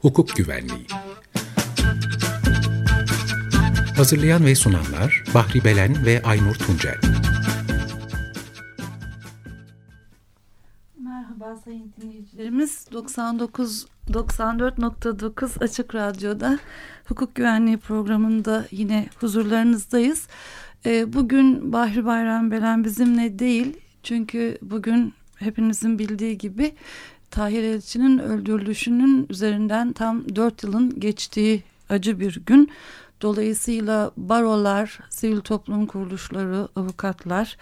hukuk güvenliği. Hazırlayan ve sunanlar Bahri Belen ve Aynur Tuncel. Merhaba sayın dinleyicilerimiz. 99 94.9 Açık Radyo'da hukuk güvenliği programında yine huzurlarınızdayız. Ee, bugün Bahri Bayram Belen bizimle değil. Çünkü bugün hepinizin bildiği gibi Tahir Elçi'nin öldürülüşünün üzerinden tam dört yılın geçtiği acı bir gün. Dolayısıyla barolar, sivil toplum kuruluşları, avukatlar,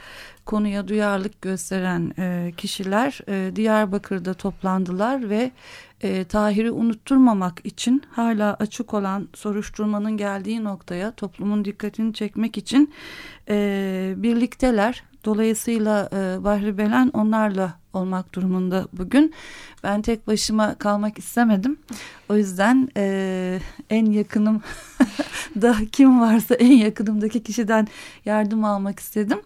konuya duyarlılık gösteren e, kişiler e, Diyarbakır'da toplandılar ve e, Tahir'i unutturmamak için hala açık olan soruşturmanın geldiği noktaya toplumun dikkatini çekmek için e, birlikteler. Dolayısıyla e, Bahri Belen onlarla olmak durumunda bugün. Ben tek başıma kalmak istemedim. O yüzden e, en yakınım da kim varsa en yakınımdaki kişiden yardım almak istedim.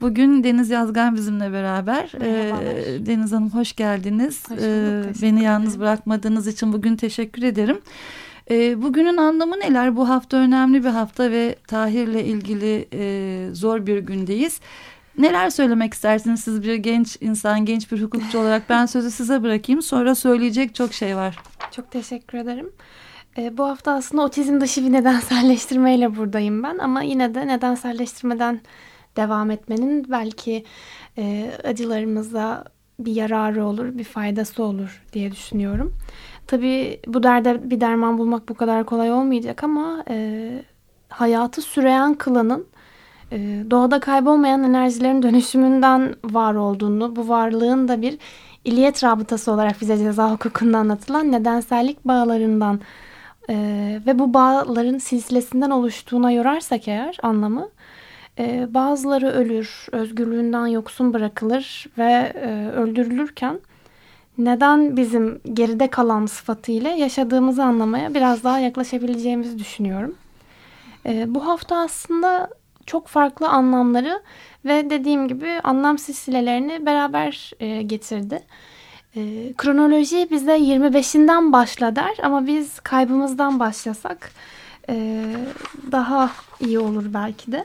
Bugün Deniz Yazgan bizimle beraber. E, Deniz Hanım hoş geldiniz. Hoş bulduk, e, beni yalnız bırakmadığınız için bugün teşekkür ederim. E, bugünün anlamı neler? Bu hafta önemli bir hafta ve Tahir'le ilgili e, zor bir gündeyiz. Neler söylemek istersiniz siz bir genç insan, genç bir hukukçu olarak? Ben sözü size bırakayım. Sonra söyleyecek çok şey var. Çok teşekkür ederim. E, bu hafta aslında otizm dışı bir nedenselleştirmeyle buradayım ben. Ama yine de nedenselleştirmeden devam etmenin belki e, acılarımıza bir yararı olur, bir faydası olur diye düşünüyorum. Tabii bu derde bir derman bulmak bu kadar kolay olmayacak ama e, hayatı süreyen kılanın doğada kaybolmayan enerjilerin dönüşümünden var olduğunu, bu varlığın da bir iliyet rabıtası olarak bize ceza hukukunda anlatılan nedensellik bağlarından e, ve bu bağların silsilesinden oluştuğuna yorarsak eğer anlamı, e, bazıları ölür, özgürlüğünden yoksun bırakılır ve e, öldürülürken neden bizim geride kalan sıfatıyla yaşadığımızı anlamaya biraz daha yaklaşabileceğimizi düşünüyorum. E, bu hafta aslında çok farklı anlamları ve dediğim gibi anlam silsilelerini beraber e, getirdi. E, kronoloji bize 25'inden başla der ama biz kaybımızdan başlasak e, daha iyi olur belki de.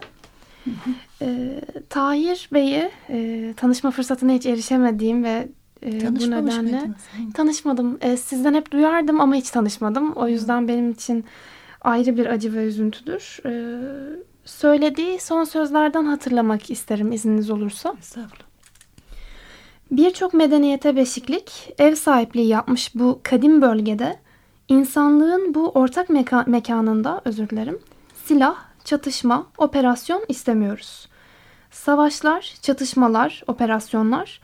E, Tahir Bey'i e, tanışma fırsatına hiç erişemediğim ve e, bu nedenle tanışmadım. E, sizden hep duyardım ama hiç tanışmadım. O yüzden benim için ayrı bir acı ve üzüntüdür. E, söylediği son sözlerden hatırlamak isterim izniniz olursa. Birçok medeniyete beşiklik, ev sahipliği yapmış bu kadim bölgede insanlığın bu ortak meka mekanında özür dilerim silah, çatışma, operasyon istemiyoruz. Savaşlar, çatışmalar, operasyonlar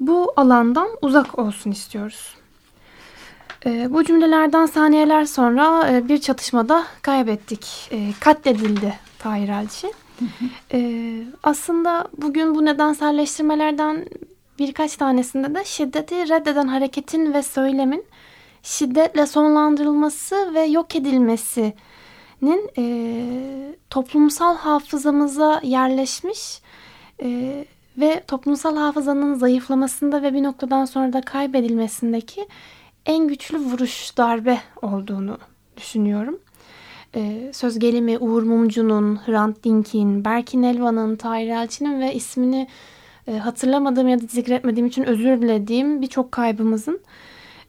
bu alandan uzak olsun istiyoruz. E, bu cümlelerden saniyeler sonra e, bir çatışmada kaybettik. E, katledildi Tahir Elçi. Ee, aslında bugün bu nedenselleştirmelerden birkaç tanesinde de şiddeti reddeden hareketin ve söylemin şiddetle sonlandırılması ve yok edilmesinin e, toplumsal hafızamıza yerleşmiş e, ve toplumsal hafızanın zayıflamasında ve bir noktadan sonra da kaybedilmesindeki en güçlü vuruş darbe olduğunu düşünüyorum e, söz gelimi Uğur Mumcu'nun, Hrant Dink'in, Berkin Elvan'ın, Tahir Elçi'nin ve ismini e, hatırlamadığım ya da zikretmediğim için özür dilediğim birçok kaybımızın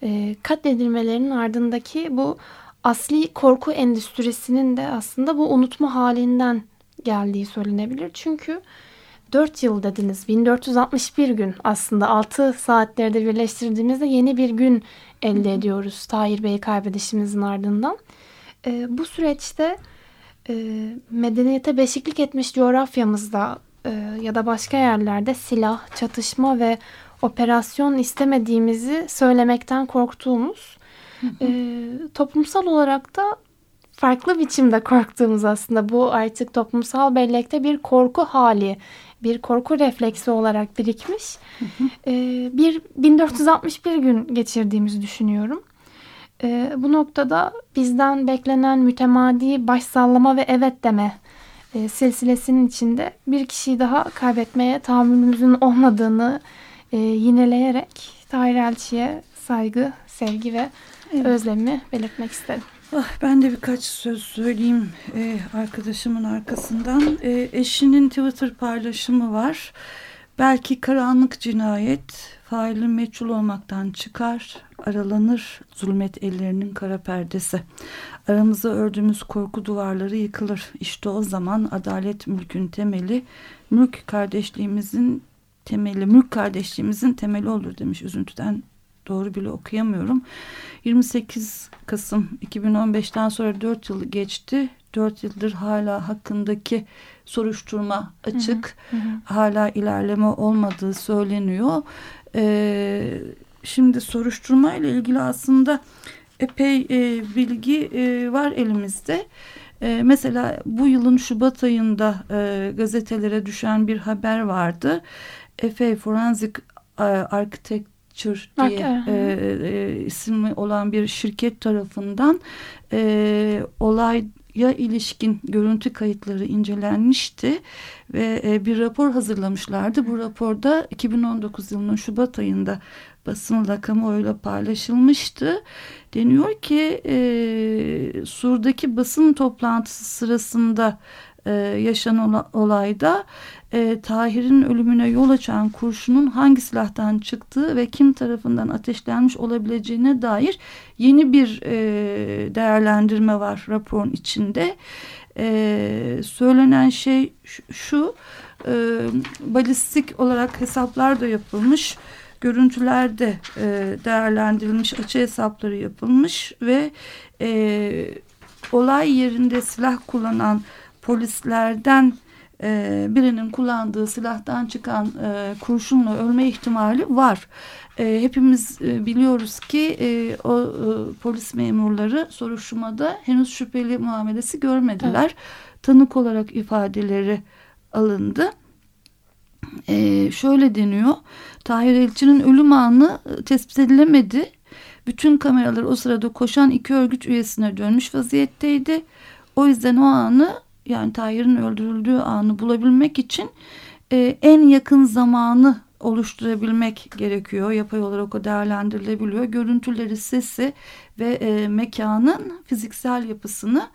e, katledilmelerinin ardındaki bu asli korku endüstrisinin de aslında bu unutma halinden geldiği söylenebilir. Çünkü 4 yıl dediniz. 1461 gün aslında 6 saatlerde birleştirdiğimizde yeni bir gün elde ediyoruz Tahir Bey'i kaybedişimizin ardından. E, bu süreçte e, medeniyete beşiklik etmiş coğrafyamızda e, ya da başka yerlerde silah, çatışma ve operasyon istemediğimizi söylemekten korktuğumuz E, toplumsal olarak da farklı biçimde korktuğumuz aslında bu artık toplumsal bellekte bir korku hali, bir korku refleksi olarak birikmiş. E, bir 1461 gün geçirdiğimizi düşünüyorum. E, bu noktada bizden beklenen mütemadi başsallama ve evet deme e, silsilesinin içinde bir kişiyi daha kaybetmeye tahammülümüzün olmadığını e, yineleyerek Tahir Elçi'ye saygı, sevgi ve evet. özlemimi belirtmek isterim. Ah, ben de birkaç söz söyleyeyim e, arkadaşımın arkasından. E, eşinin Twitter paylaşımı var. Belki karanlık cinayet failin meçhul olmaktan çıkar, aralanır zulmet ellerinin kara perdesi. Aramızda ördüğümüz korku duvarları yıkılır. İşte o zaman adalet mülkün temeli, mülk kardeşliğimizin temeli, mülk kardeşliğimizin temeli olur demiş üzüntüden doğru bile okuyamıyorum. 28 Kasım 2015'ten sonra 4 yıl geçti. 4 yıldır hala hakkındaki soruşturma açık. Hı hı hı. Hala ilerleme olmadığı söyleniyor. Ee, şimdi soruşturma ile ilgili aslında epey e, bilgi e, var elimizde. E, mesela bu yılın Şubat ayında e, gazetelere düşen bir haber vardı. Efe Forensic Architect diye e, e, ismi olan bir şirket tarafından e, olaya ilişkin görüntü kayıtları incelenmişti ve e, bir rapor hazırlamışlardı. Bu raporda 2019 yılının Şubat ayında basınla kamuoyuyla paylaşılmıştı. Deniyor ki e, Sur'daki basın toplantısı sırasında e, yaşanan olayda e, Tahir'in ölümüne yol açan kurşunun hangi silahtan çıktığı ve kim tarafından ateşlenmiş olabileceğine dair yeni bir e, değerlendirme var raporun içinde. E, söylenen şey şu, e, balistik olarak hesaplar da yapılmış görüntüler de e, değerlendirilmiş, açı hesapları yapılmış ve e, olay yerinde silah kullanan polislerden e, birinin kullandığı silahtan çıkan e, kurşunla ölme ihtimali var. E, hepimiz e, biliyoruz ki e, o e, polis memurları soruşturmada henüz şüpheli muamelesi görmediler. Evet. Tanık olarak ifadeleri alındı. E, şöyle deniyor. Tahir Elçi'nin ölüm anı e, tespit edilemedi. Bütün kameralar o sırada koşan iki örgüt üyesine dönmüş vaziyetteydi. O yüzden o anı yani Tahir'in öldürüldüğü anı bulabilmek için e, en yakın zamanı oluşturabilmek gerekiyor. Yapay olarak o değerlendirilebiliyor. Görüntüleri, sesi ve e, mekanın fiziksel yapısını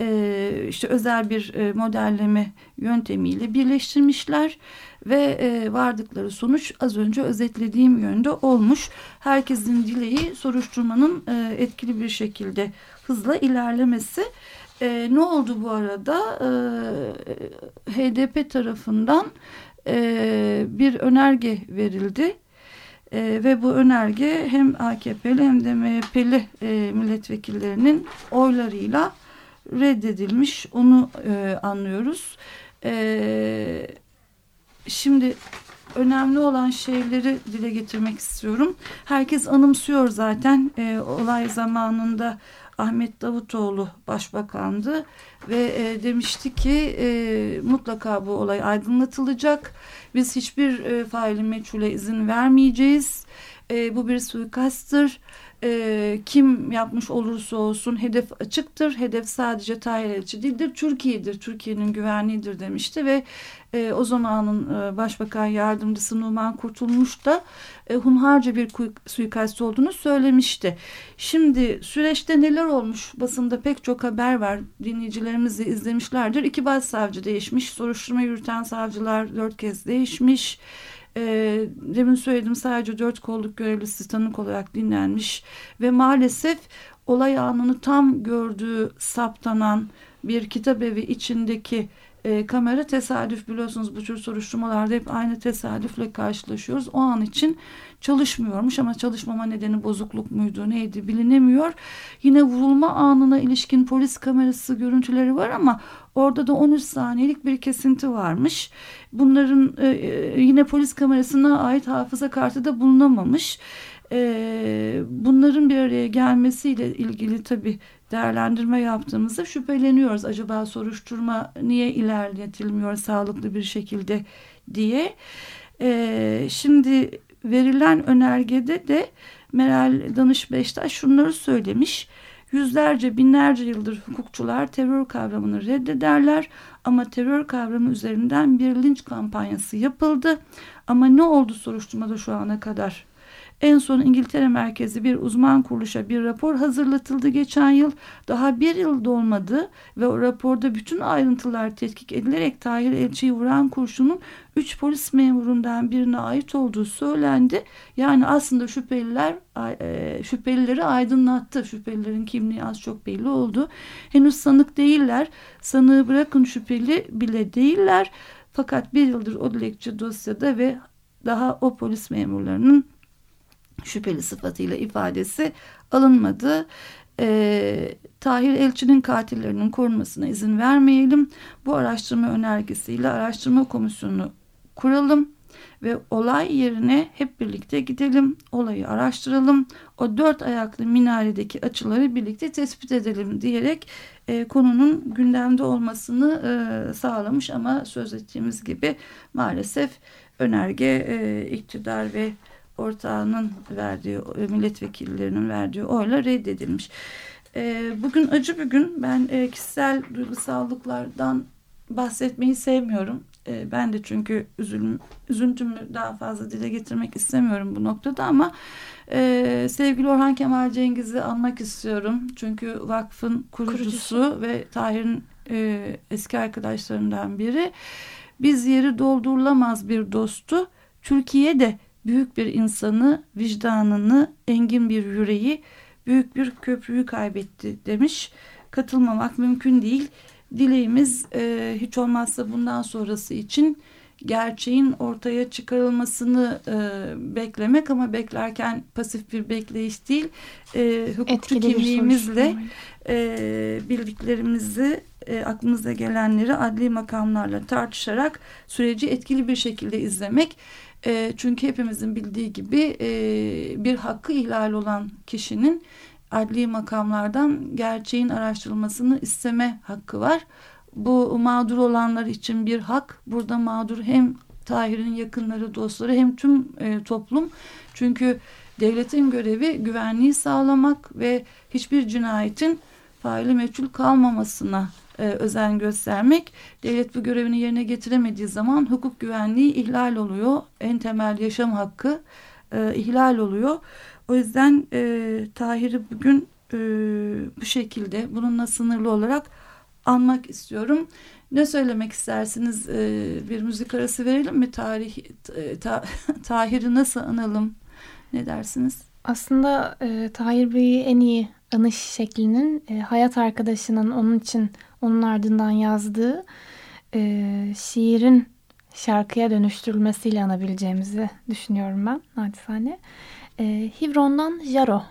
e, işte özel bir e, modelleme yöntemiyle birleştirmişler ve e, vardıkları sonuç az önce özetlediğim yönde olmuş. Herkesin dileği soruşturmanın e, etkili bir şekilde hızla ilerlemesi. E, ne oldu bu arada? E, HDP tarafından e, bir önerge verildi. E, ve bu önerge hem AKP'li hem de MHP'li e, milletvekillerinin oylarıyla reddedilmiş. Onu e, anlıyoruz. E, şimdi önemli olan şeyleri dile getirmek istiyorum. Herkes anımsıyor zaten e, olay zamanında Ahmet Davutoğlu başbakandı ve e, demişti ki e, mutlaka bu olay aydınlatılacak. Biz hiçbir e, faili meçhule izin vermeyeceğiz. E, bu bir suikasttır e, kim yapmış olursa olsun hedef açıktır. Hedef sadece Tahir Elçi değildir. Türkiye'dir. Türkiye'nin güvenliğidir demişti ve e, o zamanın e, Başbakan Yardımcısı Numan Kurtulmuş da e, hunharca bir suikast olduğunu söylemişti. Şimdi süreçte neler olmuş? Basında pek çok haber var. Dinleyicilerimiz de izlemişlerdir. İki başsavcı değişmiş. Soruşturma yürüten savcılar dört kez değişmiş. E, demin söyledim sadece dört kolluk görevlisi tanık olarak dinlenmiş ve maalesef olay anını tam gördüğü saptanan bir kitap evi içindeki e, kamera tesadüf biliyorsunuz bu tür soruşturmalarda hep aynı tesadüfle karşılaşıyoruz. O an için çalışmıyormuş ama çalışmama nedeni bozukluk muydu neydi bilinemiyor. Yine vurulma anına ilişkin polis kamerası görüntüleri var ama orada da 13 saniyelik bir kesinti varmış. Bunların e, e, yine polis kamerasına ait hafıza kartı da bulunamamış. E, bunların bir araya gelmesiyle ilgili tabi değerlendirme yaptığımızda şüpheleniyoruz. Acaba soruşturma niye ilerletilmiyor sağlıklı bir şekilde diye. E, şimdi verilen önergede de Meral Danış Beştaş şunları söylemiş. Yüzlerce binlerce yıldır hukukçular terör kavramını reddederler ama terör kavramı üzerinden bir linç kampanyası yapıldı. Ama ne oldu soruşturmada şu ana kadar? En son İngiltere merkezi bir uzman kuruluşa bir rapor hazırlatıldı geçen yıl. Daha bir yıl dolmadı ve o raporda bütün ayrıntılar tetkik edilerek Tahir Elçi'yi vuran kurşunun 3 polis memurundan birine ait olduğu söylendi. Yani aslında şüpheliler e, şüphelileri aydınlattı. Şüphelilerin kimliği az çok belli oldu. Henüz sanık değiller. Sanığı bırakın şüpheli bile değiller. Fakat bir yıldır o dilekçe dosyada ve daha o polis memurlarının şüpheli sıfatıyla ifadesi alınmadı. E, Tahir Elçi'nin katillerinin korunmasına izin vermeyelim. Bu araştırma önergesiyle araştırma komisyonu kuralım ve olay yerine hep birlikte gidelim, olayı araştıralım, o dört ayaklı minaredeki açıları birlikte tespit edelim diyerek e, konunun gündemde olmasını e, sağlamış ama söz ettiğimiz gibi maalesef önerge e, iktidar ve ortağının verdiği milletvekillerinin verdiği oyla reddedilmiş. E, bugün acı bir gün ben e, kişisel duygusallıklardan bahsetmeyi sevmiyorum. E, ben de çünkü üzülüm, üzüntümü daha fazla dile getirmek istemiyorum bu noktada ama e, sevgili Orhan Kemal Cengiz'i anmak istiyorum. Çünkü vakfın kurucusu, kurucusu. ve Tahir'in e, eski arkadaşlarından biri. Biz yeri doldurulamaz bir dostu. Türkiye'de büyük bir insanı, vicdanını, engin bir yüreği, büyük bir köprüyü kaybetti demiş. Katılmamak mümkün değil. Dileğimiz e, hiç olmazsa bundan sonrası için gerçeğin ortaya çıkarılmasını e, beklemek ama beklerken pasif bir bekleyiş değil e, hukukçu kimliğimizle e, bildiklerimizi e, aklımıza gelenleri adli makamlarla tartışarak süreci etkili bir şekilde izlemek e, çünkü hepimizin bildiği gibi e, bir hakkı ihlal olan kişinin adli makamlardan gerçeğin araştırılmasını isteme hakkı var. Bu mağdur olanlar için bir hak. Burada mağdur hem Tahir'in yakınları, dostları hem tüm e, toplum. Çünkü devletin görevi güvenliği sağlamak ve hiçbir cinayetin faili meçhul kalmamasına e, özen göstermek. Devlet bu görevini yerine getiremediği zaman hukuk güvenliği ihlal oluyor. En temel yaşam hakkı e, ihlal oluyor. O yüzden e, Tahir'i bugün e, bu şekilde bununla sınırlı olarak anmak istiyorum. Ne söylemek istersiniz? E, bir müzik arası verelim mi? Tarih e, ta, Tahir'i nasıl analım? Ne dersiniz? Aslında e, Tahir Bey'i en iyi anış şeklinin e, hayat arkadaşının onun için onun ardından yazdığı e, şiirin şarkıya dönüştürülmesiyle anabileceğimizi düşünüyorum ben naçizane. E, Hivron'dan Jaro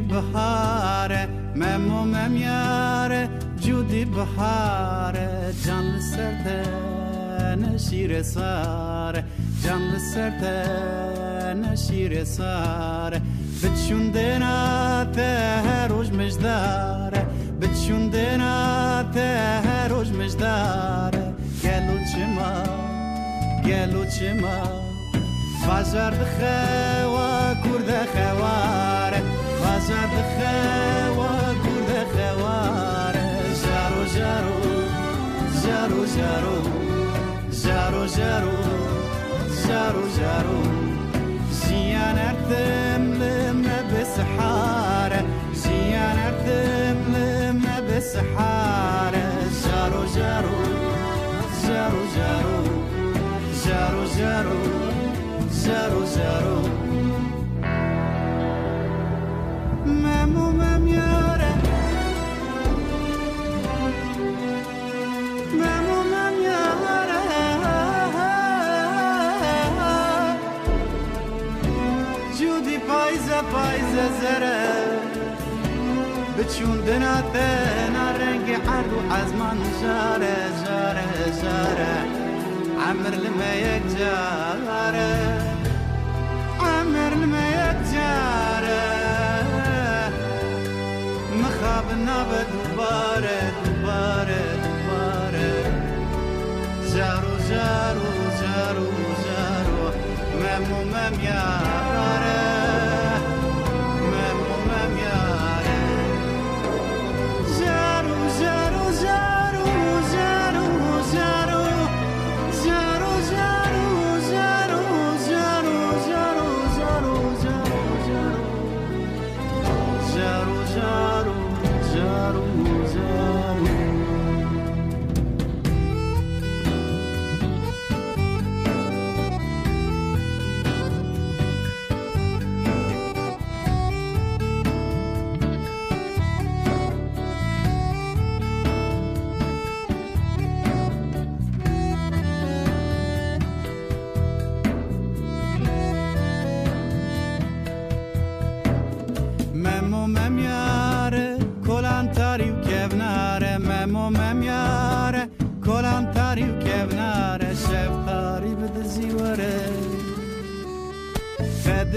بهاره مم و مم یاره جودی بهاره جان سرت نشیر ساره جان سرت نشیر ساره بچون دناته هر روز مجداره بچون دناته هر روز مجداره گلو چما گلو چما فجر دخوا کرد خوا Zero, zero, zero, zero. Jiyan erdimlim besihare Jaro jaro Jaro jaro Jaro jaro Jaro jaro Memo memya چون دنا تنا رنگ حرد و من جاره جاره جاره عمر لما جاره. عمر لما جاره. مخاب بدوباره دوباره دوباره جارو جارو جارو جارو مم مم یاره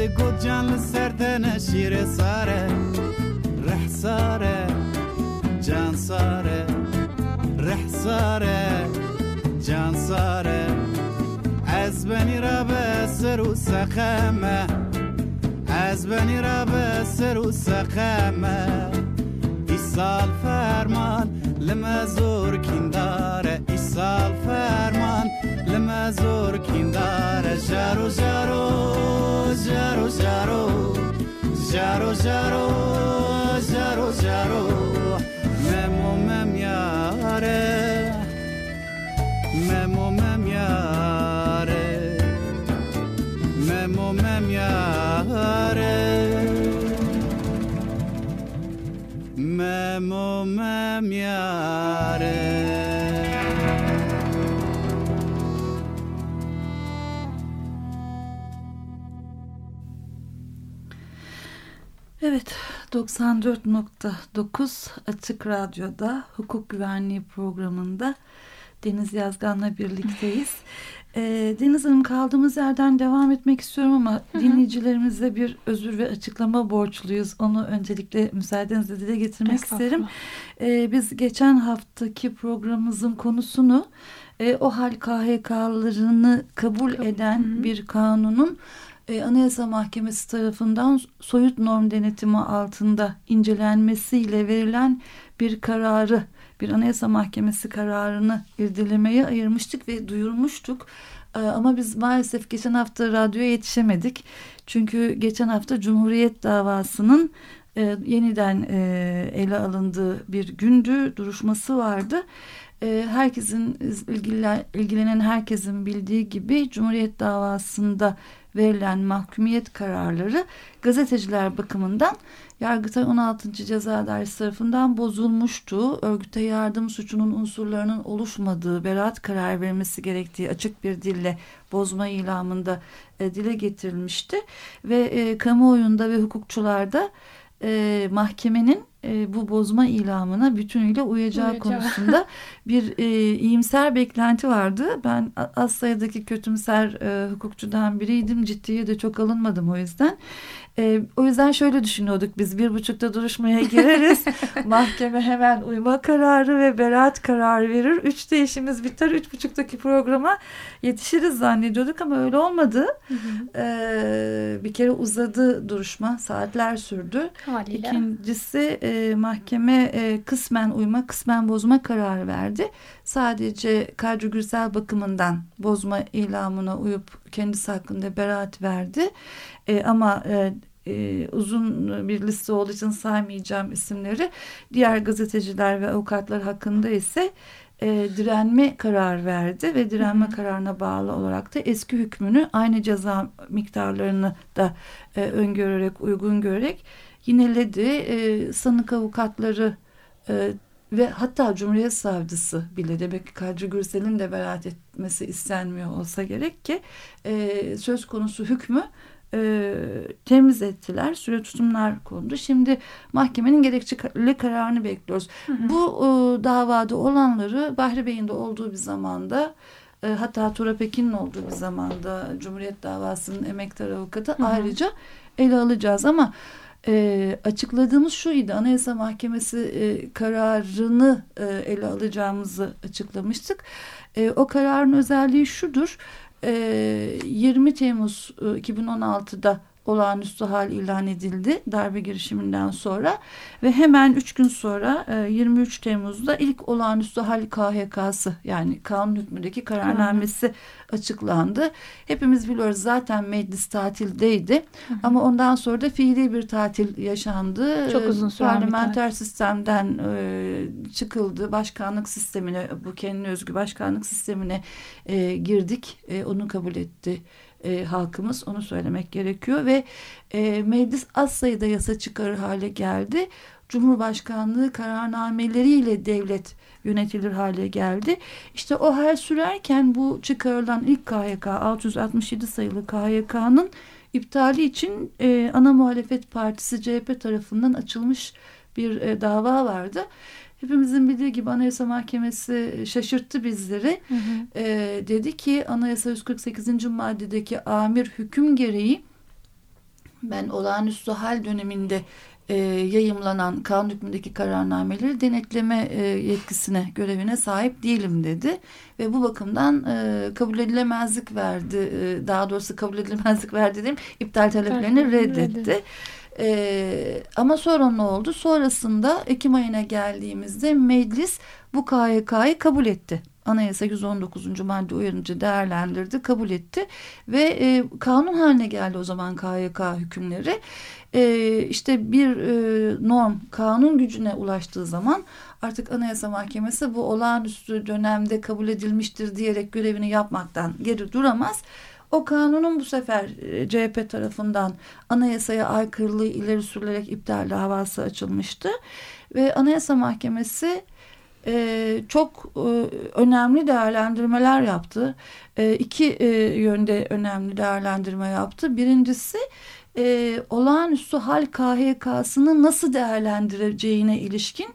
ذي قد جان لسرتنا شيري صارة رح صارة جان صارة رح صارة جان صارة عزبني رابا سر وسخامة عزبني رابا سر وسخامة إيصال فرمان لما زور كندارة إيصال لما زور کینداره جارو جارو جارو جارو جارو جارو جارو جارو ممو مم یاره ممو مم یاره ممو مم یاره ممو مم یاره Evet, 94.9 Açık Radyo'da hukuk güvenliği programında Deniz Yazgan'la birlikteyiz. Ee, Deniz Hanım kaldığımız yerden devam etmek istiyorum ama dinleyicilerimize bir özür ve açıklama borçluyuz. Onu öncelikle müsaadenizle dile getirmek isterim. Ee, biz geçen haftaki programımızın konusunu e, o hal KHK'larını kabul eden bir kanunun e, Anayasa Mahkemesi tarafından soyut norm denetimi altında incelenmesiyle verilen bir kararı, bir Anayasa Mahkemesi kararını irdelemeye ayırmıştık ve duyurmuştuk. E, ama biz maalesef geçen hafta radyoya yetişemedik. Çünkü geçen hafta Cumhuriyet davasının e, yeniden e, ele alındığı bir gündü, duruşması vardı. E, herkesin ilgilen, ilgilenen herkesin bildiği gibi Cumhuriyet davasında verilen mahkumiyet kararları gazeteciler bakımından Yargıtay 16. Ceza Dairesi tarafından bozulmuştu. Örgüte yardım suçunun unsurlarının oluşmadığı, beraat karar verilmesi gerektiği açık bir dille bozma ilamında e, dile getirilmişti. Ve e, kamuoyunda ve hukukçularda e, mahkemenin e, bu bozma ilamına bütünüyle uyacağı, Uyacağı. konusunda bir e, iyimser beklenti vardı. Ben az sayıdaki kötümser e, hukukçudan biriydim. Ciddiye de çok alınmadım o yüzden. E, o yüzden şöyle düşünüyorduk biz bir buçukta duruşmaya gireriz. Mahkeme hemen uyma kararı ve beraat kararı verir. Üçte işimiz biter. Üç buçuktaki programa yetişiriz zannediyorduk ama öyle olmadı. E, bir kere uzadı duruşma. Saatler sürdü. Haliyle. İkincisi e, mahkeme e, kısmen uyma kısmen bozma kararı verdi. Sadece Kadri Gürsel bakımından bozma ilamına uyup kendisi hakkında beraat verdi. E, ama e, e, uzun bir liste olduğu için saymayacağım isimleri. Diğer gazeteciler ve avukatlar hakkında ise e, direnme karar verdi ve direnme kararına bağlı olarak da eski hükmünü aynı ceza miktarlarını da e, öngörerek uygun görerek yineledi. E, sanık avukatları e, ve hatta Cumhuriyet Savcısı bile demek ki Kadri Gürsel'in de beraat etmesi istenmiyor olsa gerek ki e, söz konusu hükmü e, temiz ettiler. Süre tutumlar kondu. Şimdi mahkemenin gerekçeli kararını bekliyoruz. Hı hı. Bu e, davada olanları Bahri Bey'in de olduğu bir zamanda e, hatta Tura Pekin'in olduğu bir zamanda Cumhuriyet davasının emektar avukatı hı hı. ayrıca ele alacağız ama e, açıkladığımız şuydu Anayasa Mahkemesi e, kararını e, ele alacağımızı açıklamıştık. E, o kararın özelliği şudur. E, 20 Temmuz e, 2016'da olağanüstü hal ilan edildi darbe girişiminden sonra ve hemen 3 gün sonra 23 e, Temmuz'da ilk olağanüstü hal KHK'sı yani kanun hükmündeki kararnamesi Hı. açıklandı. Hepimiz biliyoruz zaten meclis tatildeydi Hı. ama ondan sonra da fiili bir tatil yaşandı. Çok uzun süren Parlamenter sistemden e, çıkıldı. Başkanlık sistemine bu kendine özgü başkanlık sistemine e, girdik. onu kabul etti e, halkımız onu söylemek gerekiyor ve e, meclis az sayıda yasa çıkarır hale geldi. Cumhurbaşkanlığı kararnameleriyle devlet yönetilir hale geldi. İşte o her sürerken bu çıkarılan ilk KYK 667 sayılı KYK'nın iptali için e, ana muhalefet partisi CHP tarafından açılmış bir e, dava vardı. Hepimizin bildiği gibi Anayasa Mahkemesi şaşırttı bizleri. Hı hı. E, dedi ki Anayasa 148. maddedeki amir hüküm gereği ben olağanüstü hal döneminde e, yayımlanan kanun hükmündeki kararnameleri denetleme e, yetkisine, görevine sahip değilim dedi. Ve bu bakımdan e, kabul edilemezlik verdi. E, daha doğrusu kabul edilemezlik verdi dedim. iptal taleplerini reddetti. reddetti. Ee, ama sonra ne oldu? Sonrasında Ekim ayına geldiğimizde meclis bu KYK'yı kabul etti. Anayasa 119. madde uyarınca değerlendirdi, kabul etti ve e, kanun haline geldi o zaman KYK hükümleri. E, işte bir e, norm kanun gücüne ulaştığı zaman artık Anayasa Mahkemesi bu olağanüstü dönemde kabul edilmiştir diyerek görevini yapmaktan geri duramaz o kanunun bu sefer e, CHP tarafından anayasaya aykırılığı ileri sürülerek iptal davası açılmıştı. Ve Anayasa Mahkemesi e, çok e, önemli değerlendirmeler yaptı. E, iki e, yönde önemli değerlendirme yaptı. Birincisi e, olağanüstü hal KHK'sını nasıl değerlendireceğine ilişkin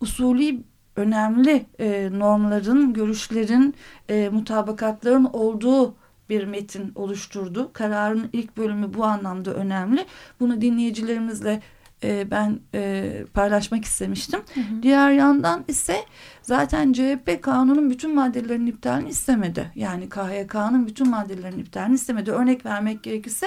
usulü önemli e, normların, görüşlerin, e, mutabakatların olduğu bir metin oluşturdu. Kararın ilk bölümü bu anlamda önemli. Bunu dinleyicilerimizle e, ben e, paylaşmak istemiştim. Hı hı. Diğer yandan ise zaten CHP kanunun bütün maddelerinin iptalini istemedi. Yani KHK'nın bütün maddelerinin iptalini istemedi. Örnek vermek gerekirse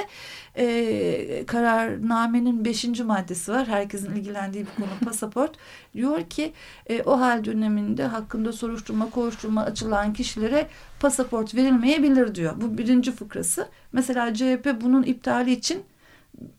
e, kararnamenin beşinci maddesi var. Herkesin ilgilendiği bir konu pasaport. Diyor ki e, o hal döneminde hakkında soruşturma, kovuşturma açılan kişilere pasaport verilmeyebilir diyor. Bu birinci fıkrası. Mesela CHP bunun iptali için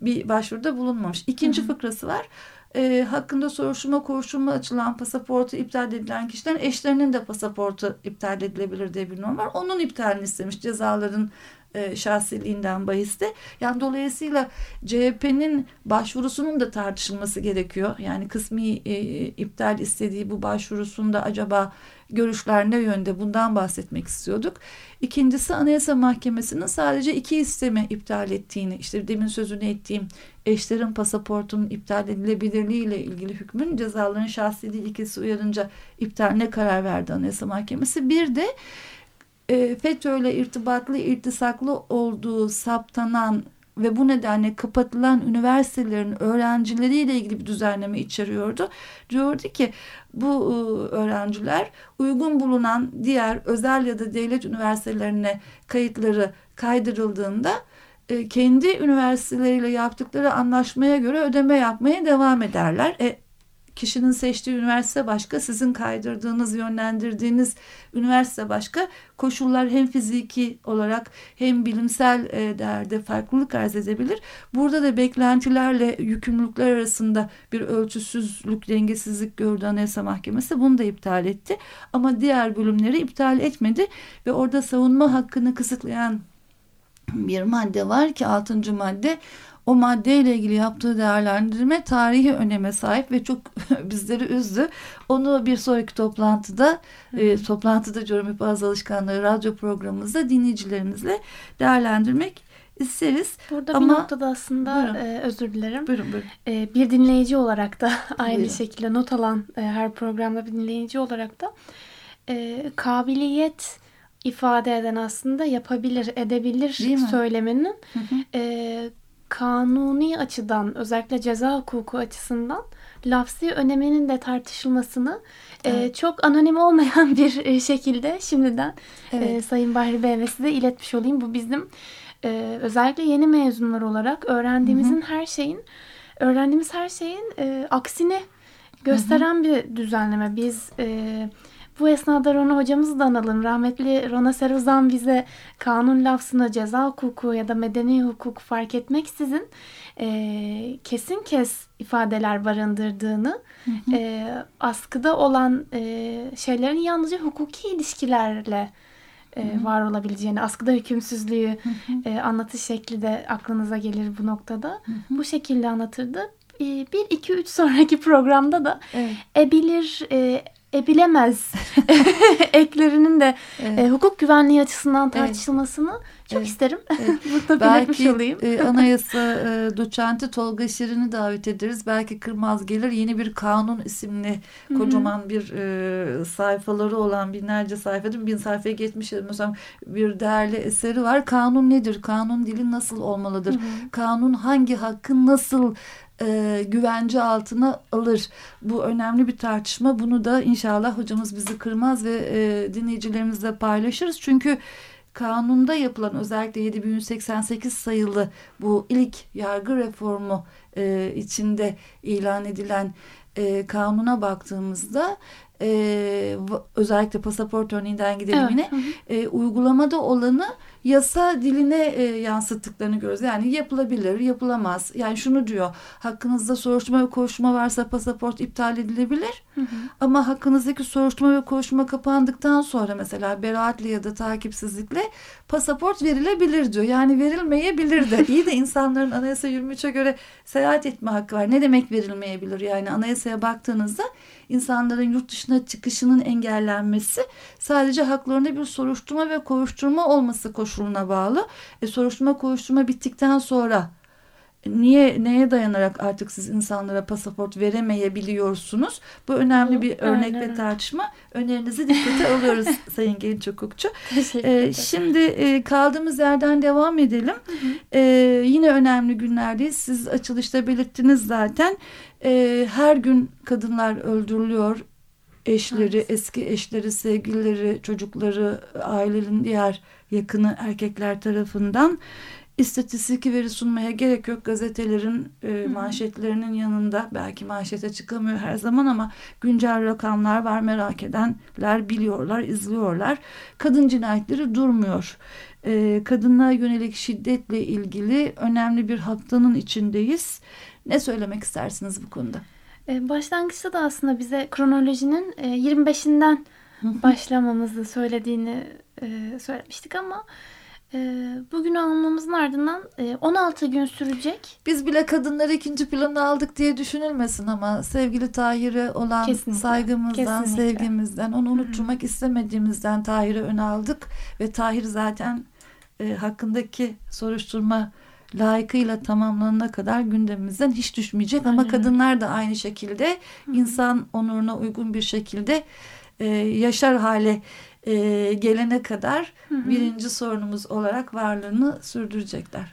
bir başvuruda bulunmamış. İkinci Hı-hı. fıkrası var. E, hakkında soruşturma kovuşturma açılan pasaportu iptal edilen kişilerin eşlerinin de pasaportu iptal edilebilir diye bir norm var. Onun iptalini istemiş cezaların e, şahsiliğinden bahiste. Yani dolayısıyla CHP'nin başvurusunun da tartışılması gerekiyor. Yani kısmi e, iptal istediği bu başvurusunda acaba görüşler ne yönde bundan bahsetmek istiyorduk. İkincisi Anayasa Mahkemesi'nin sadece iki istemi iptal ettiğini işte demin sözünü ettiğim eşlerin pasaportunun iptal edilebilirliği ile ilgili hükmün cezaların şahsiliği ilkesi uyarınca iptaline karar verdi Anayasa Mahkemesi. Bir de e, FETÖ irtibatlı, irtisaklı olduğu saptanan ve bu nedenle kapatılan üniversitelerin öğrencileriyle ilgili bir düzenleme içeriyordu. Diyordu ki bu e, öğrenciler uygun bulunan diğer özel ya da devlet üniversitelerine kayıtları kaydırıldığında e, kendi üniversiteleriyle yaptıkları anlaşmaya göre ödeme yapmaya devam ederler. E, kişinin seçtiği üniversite başka, sizin kaydırdığınız, yönlendirdiğiniz üniversite başka. Koşullar hem fiziki olarak hem bilimsel e, değerde farklılık arz edebilir. Burada da beklentilerle yükümlülükler arasında bir ölçüsüzlük, dengesizlik gördü Anayasa Mahkemesi. Bunu da iptal etti. Ama diğer bölümleri iptal etmedi ve orada savunma hakkını kısıtlayan bir madde var ki altıncı madde o maddeyle ilgili yaptığı değerlendirme tarihi öneme sahip ve çok bizleri üzdü. Onu bir sonraki toplantıda, e, toplantıda diyorum hep az alışkanlığı radyo programımızda dinleyicilerimizle değerlendirmek isteriz. Burada Ama... bir noktada aslında e, özür dilerim. Buyurun buyurun. E, bir dinleyici olarak da aynı Buyurun. şekilde not alan e, her programda bir dinleyici olarak da e, kabiliyet ifade eden aslında yapabilir, edebilir Değil e, kanuni açıdan özellikle ceza hukuku açısından lafzi öneminin de tartışılmasını e, Evet. çok anonim olmayan bir e, şekilde şimdiden e, Evet. Sayın Bahri Bey ve size iletmiş olayım. Bu bizim e, özellikle yeni mezunlar olarak öğrendiğimizin her şeyin öğrendiğimiz her şeyin e, aksini gösteren bir düzenleme. Biz e, bu esnada Rona hocamızı da analım. Rahmetli Rona Seruzan bize kanun lafzını ceza hukuku ya da medeni hukuk fark etmeksizin e, kesin kes ifadeler barındırdığını, e, askıda olan e, şeylerin yalnızca hukuki ilişkilerle e, var olabileceğini, askıda hükümsüzlüğü e, anlatış şekli de aklınıza gelir bu noktada. Bu şekilde anlatırdı. E, bir, iki, üç sonraki programda da Evet. ebilir, e, ebilemez eklerinin de Evet. e, hukuk güvenliği açısından tartışılmasını çok Evet. isterim. Burada belirtmiş Belki olayım. e, anayasa e, doçenti Tolga Şirin'i davet ederiz. Belki Kırmaz gelir yeni bir kanun isimli kocaman bir e, sayfaları olan binlerce sayfada bin sayfaya geçmiş mesela bir değerli eseri var. Kanun nedir? Kanun dili nasıl olmalıdır? Kanun hangi hakkın nasıl e, güvence altına alır? Bu önemli bir tartışma. Bunu da inşallah hocamız bizi kırmaz ve e, dinleyicilerimizle paylaşırız. Çünkü kanunda yapılan özellikle 7188 sayılı bu ilk yargı reformu e, içinde ilan edilen e, kanuna baktığımızda e, özellikle pasaport örneğinden gidelim Evet, yine hı hı. e, uygulamada olanı yasa diline e, yansıttıklarını görüyoruz. Yani yapılabilir, yapılamaz. Yani şunu diyor, hakkınızda soruşturma ve kovuşturma varsa pasaport iptal edilebilir. Ama hakkınızdaki soruşturma ve kovuşturma kapandıktan sonra mesela beraatle ya da takipsizlikle pasaport verilebilir diyor. Yani verilmeyebilir de. İyi de insanların anayasa 23'e göre seyahat etme hakkı var. Ne demek verilmeyebilir? Yani anayasaya baktığınızda insanların yurt dışına çıkışının engellenmesi sadece haklarında bir soruşturma ve kovuşturma olması koşuluna bağlı. E, soruşturma kovuşturma bittikten sonra niye neye dayanarak artık siz insanlara pasaport veremeyebiliyorsunuz? Bu önemli bir örnek aynen ve tartışma. Önerinizi dikkate alıyoruz Sayın Genç Hukukçu. Ee, şimdi e, kaldığımız yerden devam edelim. Ee, yine önemli günlerdeyiz. Siz açılışta belirttiniz zaten. Ee, her gün kadınlar öldürülüyor. Eşleri, Evet. eski eşleri, sevgilileri, çocukları, ailenin diğer yakını erkekler tarafından. İstatistik veri sunmaya gerek yok. Gazetelerin e, manşetlerinin yanında belki manşete çıkamıyor her zaman ama güncel rakamlar var. Merak edenler biliyorlar, izliyorlar. Kadın cinayetleri durmuyor. E, kadına yönelik şiddetle ilgili önemli bir haftanın içindeyiz. Ne söylemek istersiniz bu konuda? E, Başlangıçta da aslında bize kronolojinin e, 25'inden başlamamızı söylediğini e, söylemiştik ama e, bugünü almamızın ardından e, 16 gün sürecek. Biz bile kadınları ikinci plana aldık diye düşünülmesin ama sevgili Tahir'e olan Kesinlikle, saygımızdan, kesinlikle. sevgimizden, onu unutturmak istemediğimizden Tahir'i öne aldık ve Tahir zaten e, hakkındaki soruşturma layıkıyla tamamlanana kadar gündemimizden hiç düşmeyecek ama Aynen öyle. kadınlar da aynı şekilde insan onuruna uygun bir şekilde e, yaşar hale e, gelene kadar birinci sorunumuz olarak varlığını sürdürecekler.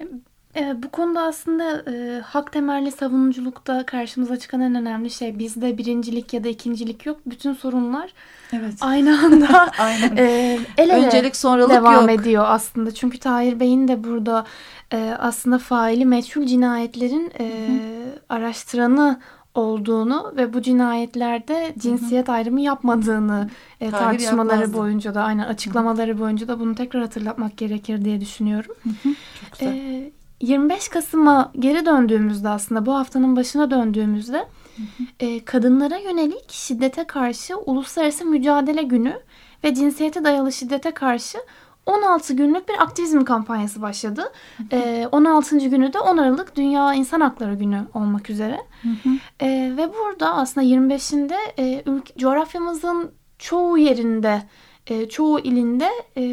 E, bu konuda aslında e, hak temelli savunuculukta karşımıza çıkan en önemli şey bizde birincilik ya da ikincilik yok. Bütün sorunlar Evet. aynı anda Aynen. e, el ele Öncelik sonralık devam yok. ediyor aslında. Çünkü Tahir Bey'in de burada e, aslında faili meçhul cinayetlerin e, araştıranı olduğunu ve bu cinayetlerde cinsiyet ayrımı yapmadığını e, tartışmaları yapmazdı. boyunca da aynen açıklamaları boyunca da bunu tekrar hatırlatmak gerekir diye düşünüyorum. Çok güzel. E, 25 Kasım'a geri döndüğümüzde aslında bu haftanın başına döndüğümüzde e, kadınlara yönelik şiddete karşı uluslararası mücadele günü ve cinsiyete dayalı şiddete karşı 16 günlük bir aktivizm kampanyası başladı. E, 16. günü de 10 Aralık Dünya İnsan Hakları Günü olmak üzere. E, ve burada aslında 25'inde e, ülk- coğrafyamızın çoğu yerinde e, çoğu ilinde e,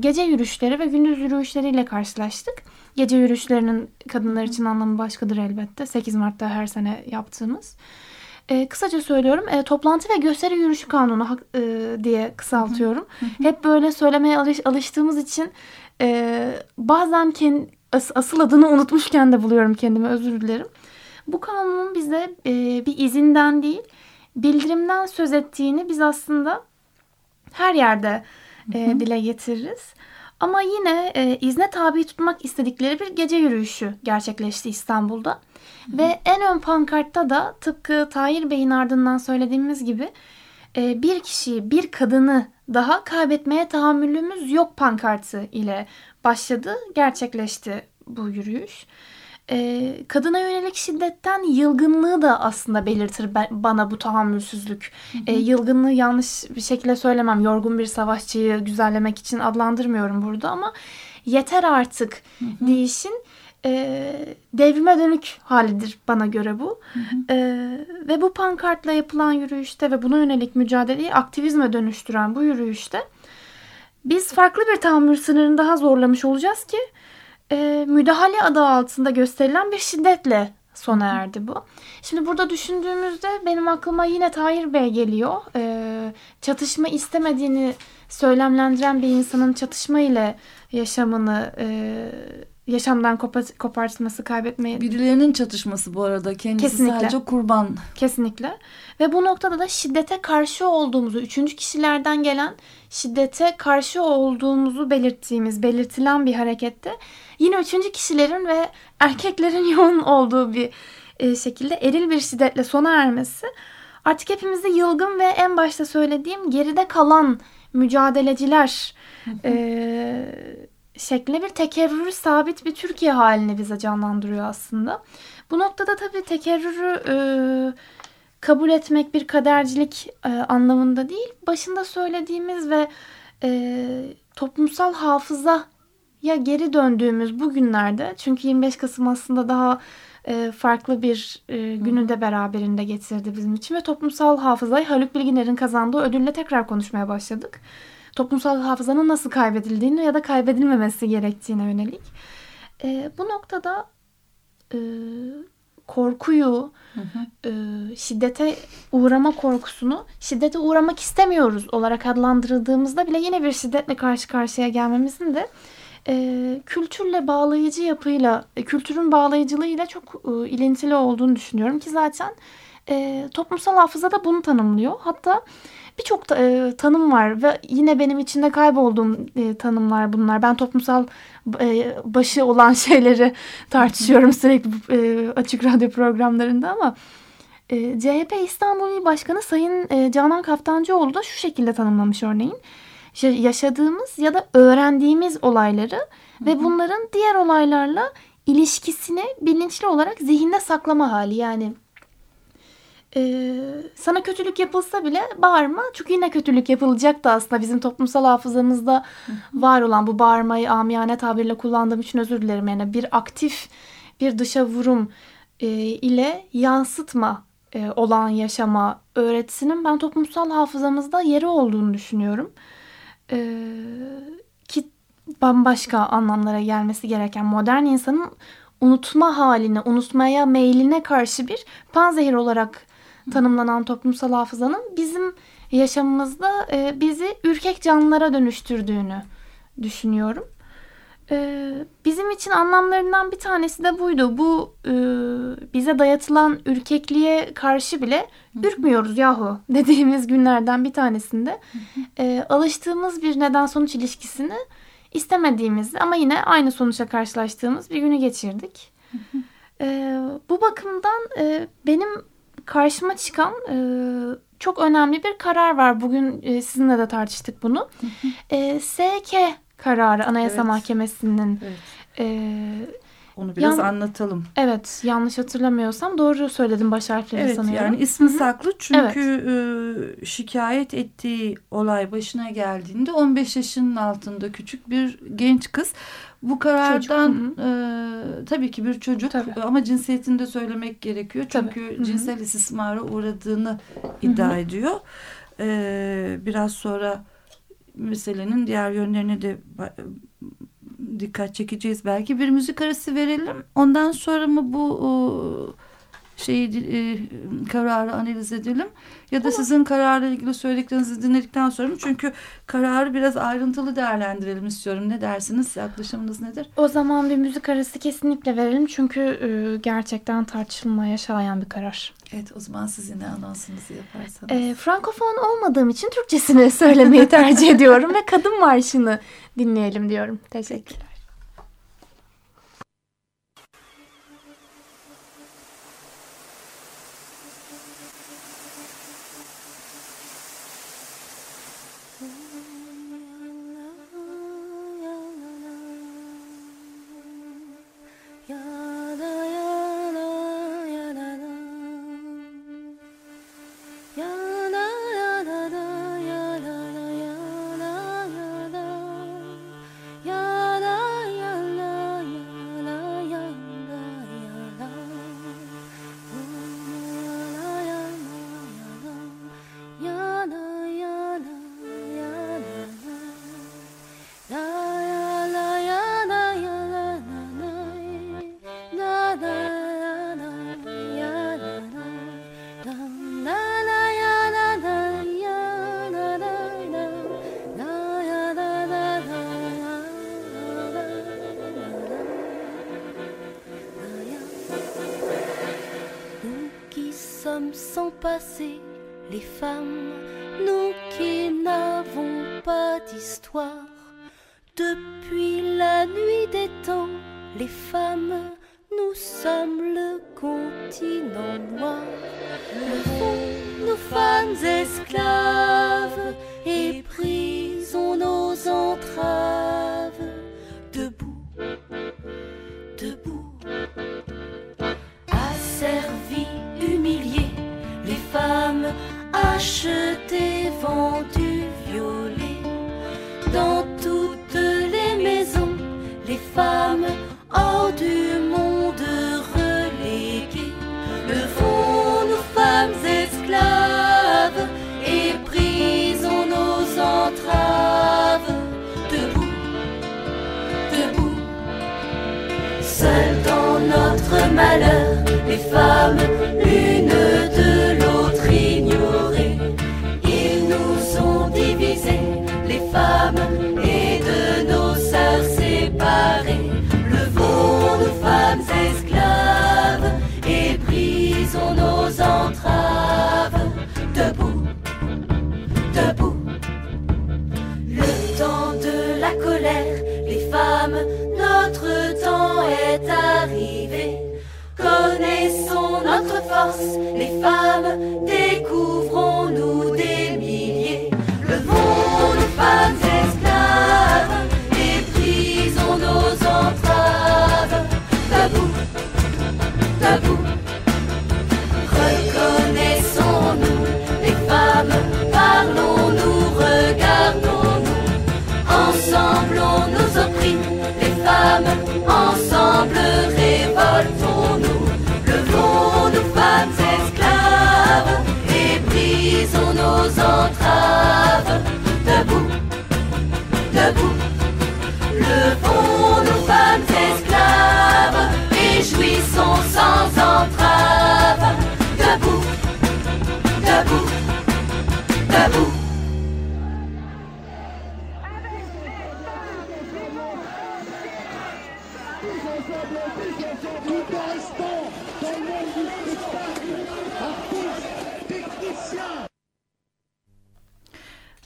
gece yürüyüşleri ve gündüz yürüyüşleriyle karşılaştık. Gece yürüyüşlerinin kadınlar için anlamı başkadır elbette. 8 Mart'ta her sene yaptığımız. E, kısaca söylüyorum e, toplantı ve gösteri yürüyüşü kanunu e, diye kısaltıyorum. Hep böyle söylemeye alış, alıştığımız için e, bazen kendi, as, asıl adını unutmuşken de buluyorum kendimi özür dilerim. Bu kanunun bize e, bir izinden değil bildirimden söz ettiğini biz aslında her yerde e, dile getiririz. Ama yine e, izne tabi tutmak istedikleri bir gece yürüyüşü gerçekleşti İstanbul'da. Hı. Ve en ön pankartta da tıpkı Tahir Bey'in ardından söylediğimiz gibi e, bir kişiyi, bir kadını daha kaybetmeye tahammülümüz yok pankartı ile başladı, gerçekleşti bu yürüyüş e, kadına yönelik şiddetten yılgınlığı da aslında belirtir bana bu tahammülsüzlük. Hı hı. E, yılgınlığı yanlış bir şekilde söylemem. Yorgun bir savaşçıyı güzellemek için adlandırmıyorum burada ama yeter artık hı hı. deyişin e, devrime dönük halidir bana göre bu. Hı hı. E, ve bu pankartla yapılan yürüyüşte ve buna yönelik mücadeleyi aktivizme dönüştüren bu yürüyüşte biz farklı bir tahammül sınırını daha zorlamış olacağız ki e, müdahale adı altında gösterilen bir şiddetle sona erdi bu. Şimdi burada düşündüğümüzde benim aklıma yine Tahir Bey geliyor. E, çatışma istemediğini söylemlendiren bir insanın çatışma ile yaşamını e, yaşamdan kopart kopartması, kaybetmeye... Birilerinin çatışması bu arada. Kendisi Kesinlikle. sadece kurban. Kesinlikle. Ve bu noktada da şiddete karşı olduğumuzu, üçüncü kişilerden gelen şiddete karşı olduğumuzu belirttiğimiz, belirtilen bir harekette yine üçüncü kişilerin ve erkeklerin yoğun olduğu bir e, şekilde eril bir şiddetle sona ermesi artık hepimizde yılgın ve en başta söylediğim geride kalan mücadeleciler e, şeklinde bir tekerrürü sabit bir Türkiye halini bize canlandırıyor aslında. Bu noktada tabii tekerrürü e, kabul etmek bir kadercilik e, anlamında değil. Başında söylediğimiz ve e, toplumsal hafıza ya geri döndüğümüz bu günlerde çünkü 25 Kasım aslında daha e, farklı bir e, günü de beraberinde getirdi bizim için ve toplumsal hafızayı Haluk Bilginer'in kazandığı ödülle tekrar konuşmaya başladık. Toplumsal hafızanın nasıl kaybedildiğini ya da kaybedilmemesi gerektiğine yönelik. E, bu noktada e, korkuyu, hı hı. E, şiddete uğrama korkusunu şiddete uğramak istemiyoruz olarak adlandırıldığımızda bile yine bir şiddetle karşı karşıya gelmemizin de e, kültürle bağlayıcı yapıyla, e, kültürün bağlayıcılığıyla çok e, ilintili olduğunu düşünüyorum ki zaten e, toplumsal hafıza da bunu tanımlıyor. Hatta birçok e, tanım var ve yine benim içinde kaybolduğum e, tanımlar bunlar. Ben toplumsal e, başı olan şeyleri tartışıyorum sürekli e, açık radyo programlarında ama e, CHP İstanbul İl Başkanı Sayın e, Canan Kaftancıoğlu da şu şekilde tanımlamış örneğin yaşadığımız ya da öğrendiğimiz olayları ve bunların diğer olaylarla ilişkisini bilinçli olarak zihinde saklama hali. Yani e, sana kötülük yapılsa bile bağırma. Çünkü yine kötülük yapılacak da aslında. Bizim toplumsal hafızamızda var olan bu bağırmayı amiyane tabirle kullandığım için özür dilerim. Yani bir aktif bir dışa vurum e, ile yansıtma e, olan yaşama öğretisinin ben toplumsal hafızamızda yeri olduğunu düşünüyorum. E, ki bambaşka anlamlara gelmesi gereken modern insanın unutma haline, unutmaya meyline karşı bir panzehir olarak tanımlanan toplumsal hafızanın bizim yaşamımızda e, bizi ürkek canlılara dönüştürdüğünü düşünüyorum. E, bizim için anlamlarından bir tanesi de buydu. Bu e, bize dayatılan ürkekliğe karşı bile ürkmüyoruz yahu dediğimiz günlerden bir tanesinde e, alıştığımız bir neden sonuç ilişkisini istemediğimiz ama yine aynı sonuçla karşılaştığımız bir günü geçirdik. e, bu bakımdan e, benim karşıma çıkan e, çok önemli bir karar var. Bugün e, sizinle de tartıştık bunu. e, SK kararı Anayasa evet. Mahkemesi'nin evet. e, onu biraz Yan, anlatalım. Evet yanlış hatırlamıyorsam doğru söyledim baş harflerini evet, sanıyorum. Yani ismi Hı-hı. saklı çünkü evet. e, şikayet ettiği olay başına geldiğinde 15 yaşının altında küçük bir genç kız bu karardan e, tabii ki bir çocuk tabii. ama cinsiyetini de söylemek gerekiyor. Çünkü tabii. cinsel istismara uğradığını iddia Hı-hı. ediyor. E, biraz sonra meselenin diğer yönlerine de dikkat çekeceğiz. Belki bir müzik arası verelim. Ondan sonra mı bu şeyi e, kararı analiz edelim ya da sizin kararla ilgili söylediklerinizi dinledikten sonra mı? Çünkü kararı biraz ayrıntılı değerlendirelim istiyorum. Ne dersiniz? Yaklaşımınız nedir? O zaman bir müzik arası kesinlikle verelim çünkü e, gerçekten tartışılmaya şayan bir karar. Evet o zaman siz yine anonsunuzu yaparsanız. E, Frankofon olmadığım için Türkçesini söylemeyi tercih ediyorum ve Kadın Marşı'nı dinleyelim diyorum. Teşekkürler. Les femmes, nous qui n'avons pas d'histoire. Depuis la nuit des temps, les femmes,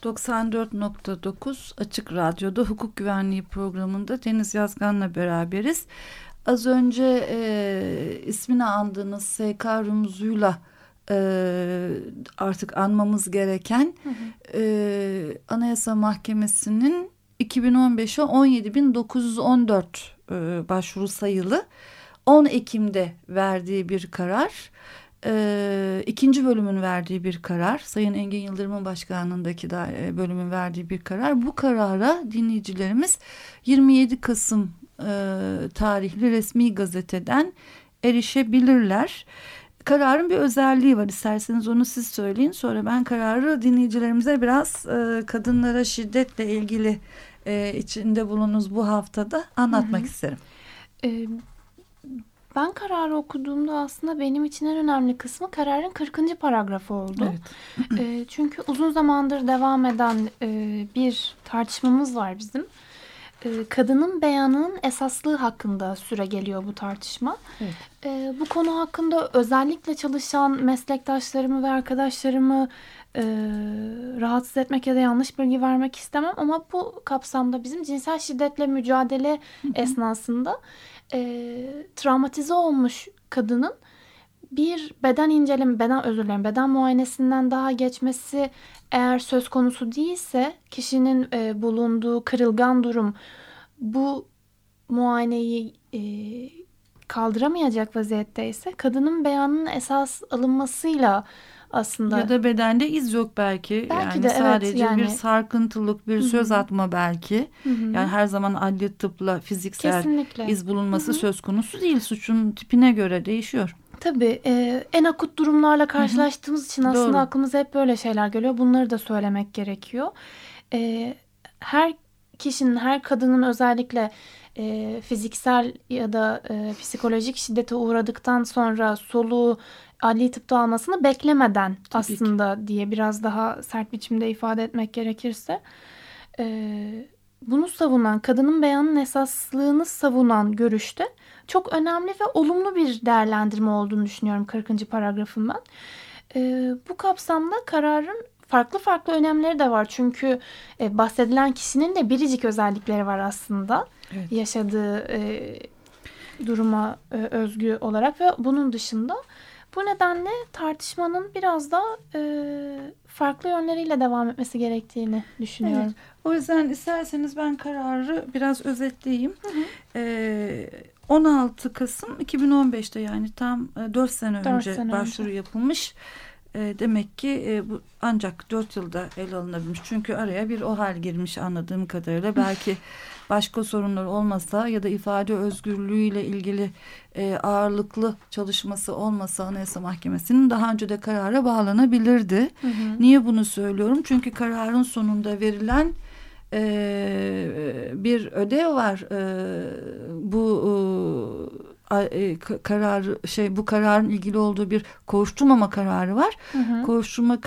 94.9 Açık Radyo'da hukuk güvenliği programında Deniz Yazgan'la beraberiz. Az önce e, ismini andığınız S.K. Rumzu'yla e, artık anmamız gereken Hı hı. e, Anayasa Mahkemesi'nin 2015'e 17.914 e, başvuru sayılı 10 Ekim'de verdiği bir karar. E, ikinci bölümün verdiği bir karar. Sayın Engin Yıldırım'ın başkanlığındaki da, e, bölümün verdiği bir karar. Bu karara dinleyicilerimiz 27 Kasım e, tarihli resmi gazeteden erişebilirler. kararın bir özelliği var. İsterseniz onu siz söyleyin. Sonra ben kararı dinleyicilerimize biraz e, kadınlara şiddetle ilgili e, içinde bulunuz bu haftada anlatmak hı hı. isterim. E, ben kararı okuduğumda aslında benim için en önemli kısmı kararın 40. paragrafı oldu. Evet. e, çünkü uzun zamandır devam eden e, bir tartışmamız var bizim. E, kadının beyanının esaslığı hakkında süre geliyor bu tartışma. Evet. E, bu konu hakkında özellikle çalışan meslektaşlarımı ve arkadaşlarımı e, rahatsız etmek ya da yanlış bilgi vermek istemem ama bu kapsamda bizim cinsel şiddetle mücadele hı hı. esnasında e, travmatize olmuş kadının bir beden inceleme, beden özür dilerim, beden muayenesinden daha geçmesi eğer söz konusu değilse kişinin e, bulunduğu kırılgan durum bu muayeneyi e, kaldıramayacak vaziyetteyse kadının beyanının esas alınmasıyla aslında. Ya da bedende iz yok belki. belki yani de sadece evet, yani. bir sarkıntılık, bir Hı-hı. söz atma belki. Hı-hı. Yani her zaman adli tıpla fiziksel Kesinlikle. iz bulunması Hı-hı. söz konusu değil. Suçun tipine göre değişiyor. Tabii e, en akut durumlarla karşılaştığımız Hı-hı. için aslında Doğru. aklımıza hep böyle şeyler geliyor. Bunları da söylemek gerekiyor. E, her kişinin, her kadının özellikle e, fiziksel ya da e, psikolojik şiddete uğradıktan sonra soluğu adli tıpta almasını beklemeden Tabii aslında ki. diye biraz daha sert biçimde ifade etmek gerekirse e, bunu savunan kadının beyanın esaslığını savunan görüşte çok önemli ve olumlu bir değerlendirme olduğunu düşünüyorum 40. paragrafından. E, bu kapsamda kararın farklı farklı önemleri de var. Çünkü e, bahsedilen kişinin de biricik özellikleri var aslında. Evet. Yaşadığı e, duruma e, özgü olarak ve bunun dışında bu nedenle tartışmanın biraz da e, farklı yönleriyle devam etmesi gerektiğini düşünüyorum. Evet. O yüzden isterseniz ben kararı biraz özetleyeyim. Hı hı. E, 16 Kasım 2015'te yani tam 4 sene 4 önce sene başvuru önce. yapılmış. E, demek ki e, bu ancak 4 yılda ele alınabilmiş. Çünkü araya bir o hal girmiş anladığım kadarıyla. Belki başka sorunlar olmasa ya da ifade özgürlüğüyle ilgili e, ağırlıklı çalışması olmasa Anayasa Mahkemesi'nin daha önce de karara bağlanabilirdi. Hı hı. Niye bunu söylüyorum? Çünkü kararın sonunda verilen e, bir ödev var. E, bu e, karar şey bu kararın ilgili olduğu bir kovuşturmama kararı var. Hı hı. Kovuşturma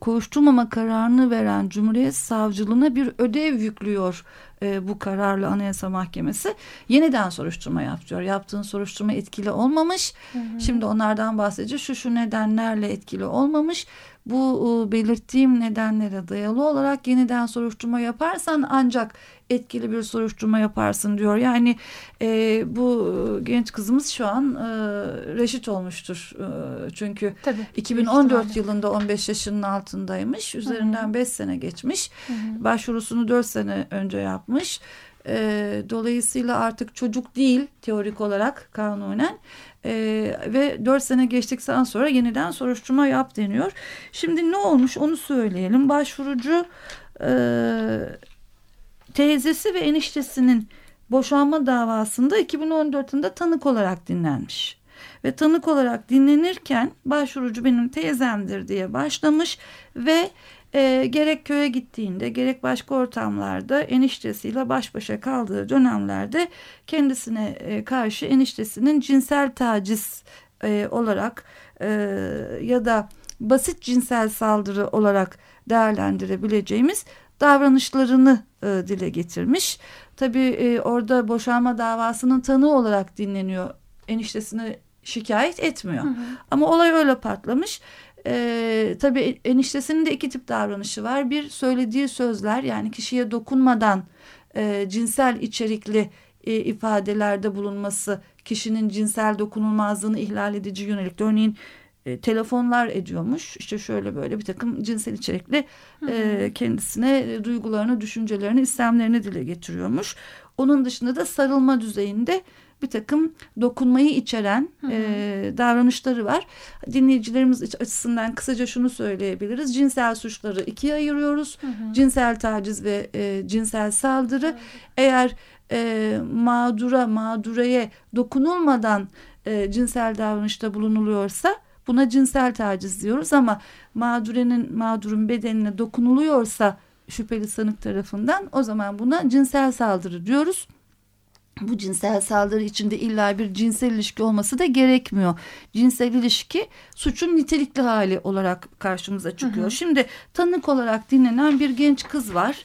kovuşturmama kararını veren Cumhuriyet Savcılığına bir ödev yüklüyor e, bu kararla Anayasa Mahkemesi yeniden soruşturma yapıyor. Yaptığın soruşturma etkili olmamış. Hı hı. Şimdi onlardan bahsedeceğiz. Şu şu nedenlerle etkili olmamış. Bu e, belirttiğim nedenlere dayalı olarak yeniden soruşturma yaparsan ancak etkili bir soruşturma yaparsın diyor. Yani e, bu genç kızımız şu an e, reşit olmuştur. E, çünkü Tabii, 2014 yılında 15 yaşının altındaymış. Üzerinden 5 sene geçmiş. Hı hı. Başvurusunu 4 sene önce yapmış. E, dolayısıyla artık çocuk değil teorik olarak kanunen e, ve 4 sene geçtikten sonra yeniden soruşturma yap deniyor. Şimdi ne olmuş onu söyleyelim. Başvurucu e, teyzesi ve eniştesinin boşanma davasında 2014 yılında tanık olarak dinlenmiş. Ve tanık olarak dinlenirken başvurucu benim teyzemdir diye başlamış ve e, gerek köye gittiğinde gerek başka ortamlarda eniştesiyle baş başa kaldığı dönemlerde kendisine e, karşı eniştesinin cinsel taciz e, olarak e, ya da basit cinsel saldırı olarak değerlendirebileceğimiz davranışlarını e, dile getirmiş. Tabii e, orada boşanma davasının tanığı olarak dinleniyor. Eniştesini şikayet etmiyor. Hı hı. Ama olay öyle patlamış. E, tabii eniştesinin de iki tip davranışı var. Bir söylediği sözler yani kişiye dokunmadan e, cinsel içerikli e, ifadelerde bulunması kişinin cinsel dokunulmazlığını ihlal edici yönelik. Örneğin e, telefonlar ediyormuş. İşte şöyle böyle bir takım cinsel içerikli e, kendisine duygularını, düşüncelerini, istemlerini dile getiriyormuş. Onun dışında da sarılma düzeyinde bir takım dokunmayı içeren hı hı. E, davranışları var. Dinleyicilerimiz açısından kısaca şunu söyleyebiliriz. Cinsel suçları ikiye ayırıyoruz. Hı hı. Cinsel taciz ve e, cinsel saldırı. Hı. Eğer e, mağdura, mağdureye dokunulmadan e, cinsel davranışta bulunuluyorsa Buna cinsel taciz diyoruz ama mağdurenin mağdurun bedenine dokunuluyorsa şüpheli sanık tarafından o zaman buna cinsel saldırı diyoruz bu cinsel saldırı içinde illa bir cinsel ilişki olması da gerekmiyor. Cinsel ilişki suçun nitelikli hali olarak karşımıza çıkıyor. Hı hı. Şimdi tanık olarak dinlenen bir genç kız var.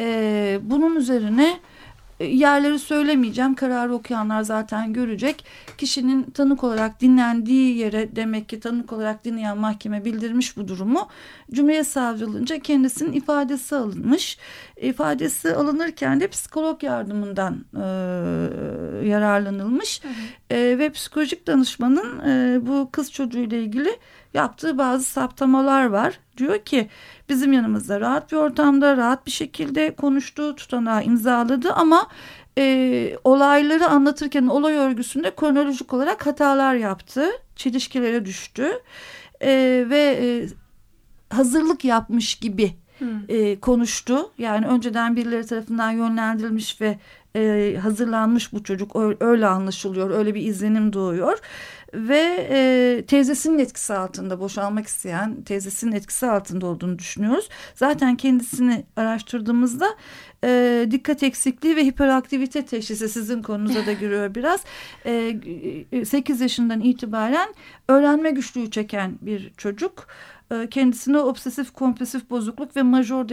Ee, bunun üzerine yerleri söylemeyeceğim. Kararı okuyanlar zaten görecek. Kişinin tanık olarak dinlendiği yere demek ki tanık olarak dinleyen mahkeme bildirmiş bu durumu. Cumhuriyet Savcılığınca kendisinin ifadesi alınmış. İfadesi alınırken de psikolog yardımından e, yararlanılmış. Hı hı. E, ve psikolojik danışmanın e, bu kız çocuğuyla ilgili yaptığı bazı saptamalar var. Diyor ki bizim yanımızda rahat bir ortamda rahat bir şekilde konuştu, tutanağı imzaladı ama e, olayları anlatırken olay örgüsünde kronolojik olarak hatalar yaptı, çelişkilere düştü e, ve e, hazırlık yapmış gibi e, konuştu. Yani önceden birileri tarafından yönlendirilmiş ve e, hazırlanmış bu çocuk öyle anlaşılıyor, öyle bir izlenim doğuyor ve e, teyzesinin etkisi altında boşalmak isteyen teyzesinin etkisi altında olduğunu düşünüyoruz. Zaten kendisini araştırdığımızda e, dikkat eksikliği ve hiperaktivite teşhisi sizin konunuza da giriyor biraz. E, 8 yaşından itibaren öğrenme güçlüğü çeken bir çocuk. Kendisine obsesif kompulsif bozukluk ve major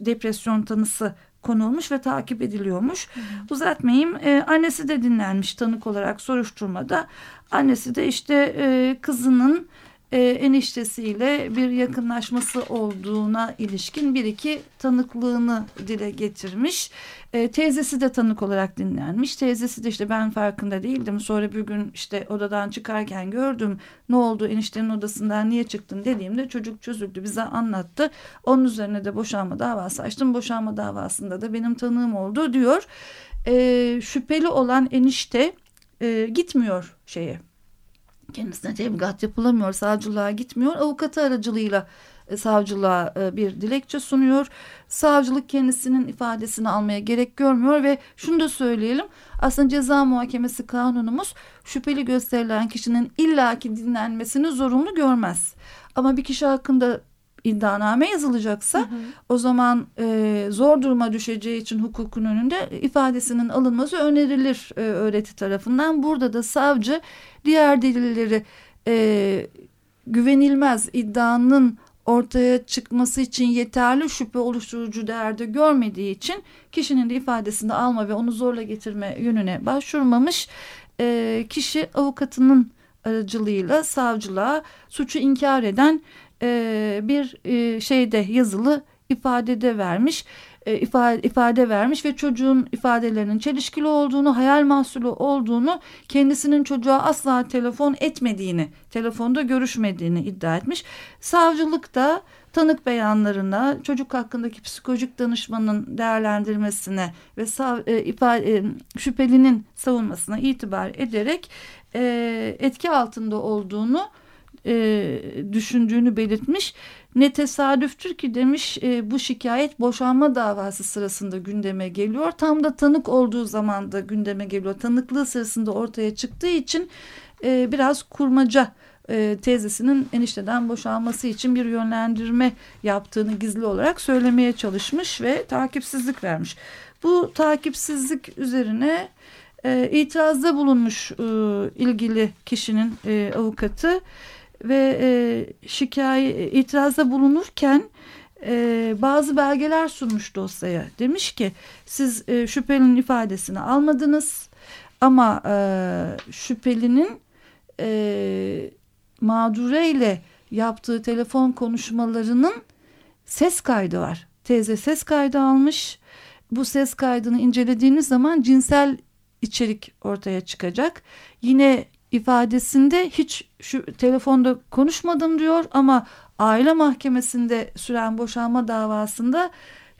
depresyon tanısı konulmuş ve takip ediliyormuş. Hı. Uzatmayayım. E, annesi de dinlenmiş tanık olarak soruşturmada. Annesi de işte e, kızının e, eniştesiyle bir yakınlaşması olduğuna ilişkin bir iki tanıklığını dile getirmiş. E, teyzesi de tanık olarak dinlenmiş. Teyzesi de işte ben farkında değildim. Sonra bir gün işte odadan çıkarken gördüm. Ne oldu eniştenin odasından niye çıktın dediğimde çocuk çözüldü bize anlattı. Onun üzerine de boşanma davası açtım. Boşanma davasında da benim tanığım oldu diyor. E, şüpheli olan enişte e, gitmiyor şeye kendisine tebligat yapılamıyor, savcılığa gitmiyor. Avukatı aracılığıyla e, savcılığa e, bir dilekçe sunuyor. Savcılık kendisinin ifadesini almaya gerek görmüyor ve şunu da söyleyelim. Aslında ceza muhakemesi kanunumuz şüpheli gösterilen kişinin illaki dinlenmesini zorunlu görmez. Ama bir kişi hakkında iddianame yazılacaksa hı hı. o zaman e, zor duruma düşeceği için hukukun önünde ifadesinin alınması önerilir e, öğreti tarafından. Burada da savcı diğer delilleri e, güvenilmez iddianın ortaya çıkması için yeterli şüphe oluşturucu değerde görmediği için kişinin de ifadesini alma ve onu zorla getirme yönüne başvurmamış. E, kişi avukatının aracılığıyla savcılığa suçu inkar eden e, bir e, şeyde yazılı ifadede vermiş e, ifade, ifade vermiş ve çocuğun ifadelerinin çelişkili olduğunu, hayal mahsulü olduğunu, kendisinin çocuğa asla telefon etmediğini, telefonda görüşmediğini iddia etmiş. Savcılık da tanık beyanlarına, çocuk hakkındaki psikolojik danışmanın değerlendirmesine ve sav, e, ifade, e, şüphelinin savunmasına itibar ederek e, etki altında olduğunu e, düşündüğünü belirtmiş. Ne tesadüftür ki demiş e, bu şikayet boşanma davası sırasında gündeme geliyor. Tam da tanık olduğu zaman da gündeme geliyor. Tanıklığı sırasında ortaya çıktığı için e, biraz kurmaca e, teyzesinin enişteden boşanması için bir yönlendirme yaptığını gizli olarak söylemeye çalışmış ve takipsizlik vermiş. Bu takipsizlik üzerine e, itirazda bulunmuş e, ilgili kişinin e, avukatı ve e, şikayet itirazda bulunurken e, bazı belgeler sunmuş dosyaya. Demiş ki siz e, şüphelinin ifadesini almadınız ama e, şüphelinin e, mağdure ile yaptığı telefon konuşmalarının ses kaydı var. Teyze ses kaydı almış. Bu ses kaydını incelediğiniz zaman cinsel içerik ortaya çıkacak. Yine ifadesinde hiç şu telefonda konuşmadım diyor ama aile mahkemesinde süren boşanma davasında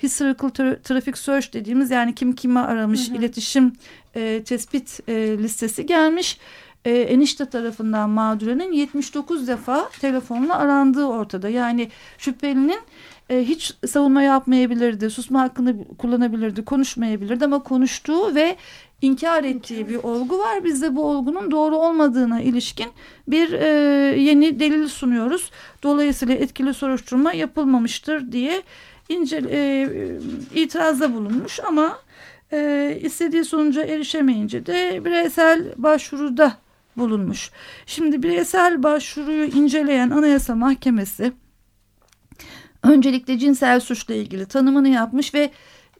historical traffic search dediğimiz yani kim kime aramış hı hı. iletişim e, tespit e, listesi gelmiş. e, enişte tarafından mağdurenin 79 defa telefonla arandığı ortada. Yani şüphelinin e, hiç savunma yapmayabilirdi, susma hakkını kullanabilirdi, konuşmayabilirdi ama konuştuğu ve inkar ettiği bir olgu var. Biz de bu olgunun doğru olmadığına ilişkin bir e, yeni delil sunuyoruz. Dolayısıyla etkili soruşturma yapılmamıştır diye ince e, itirazda bulunmuş ama e, istediği sonuca erişemeyince de bireysel başvuruda bulunmuş. Şimdi bireysel başvuruyu inceleyen Anayasa Mahkemesi öncelikle cinsel suçla ilgili tanımını yapmış ve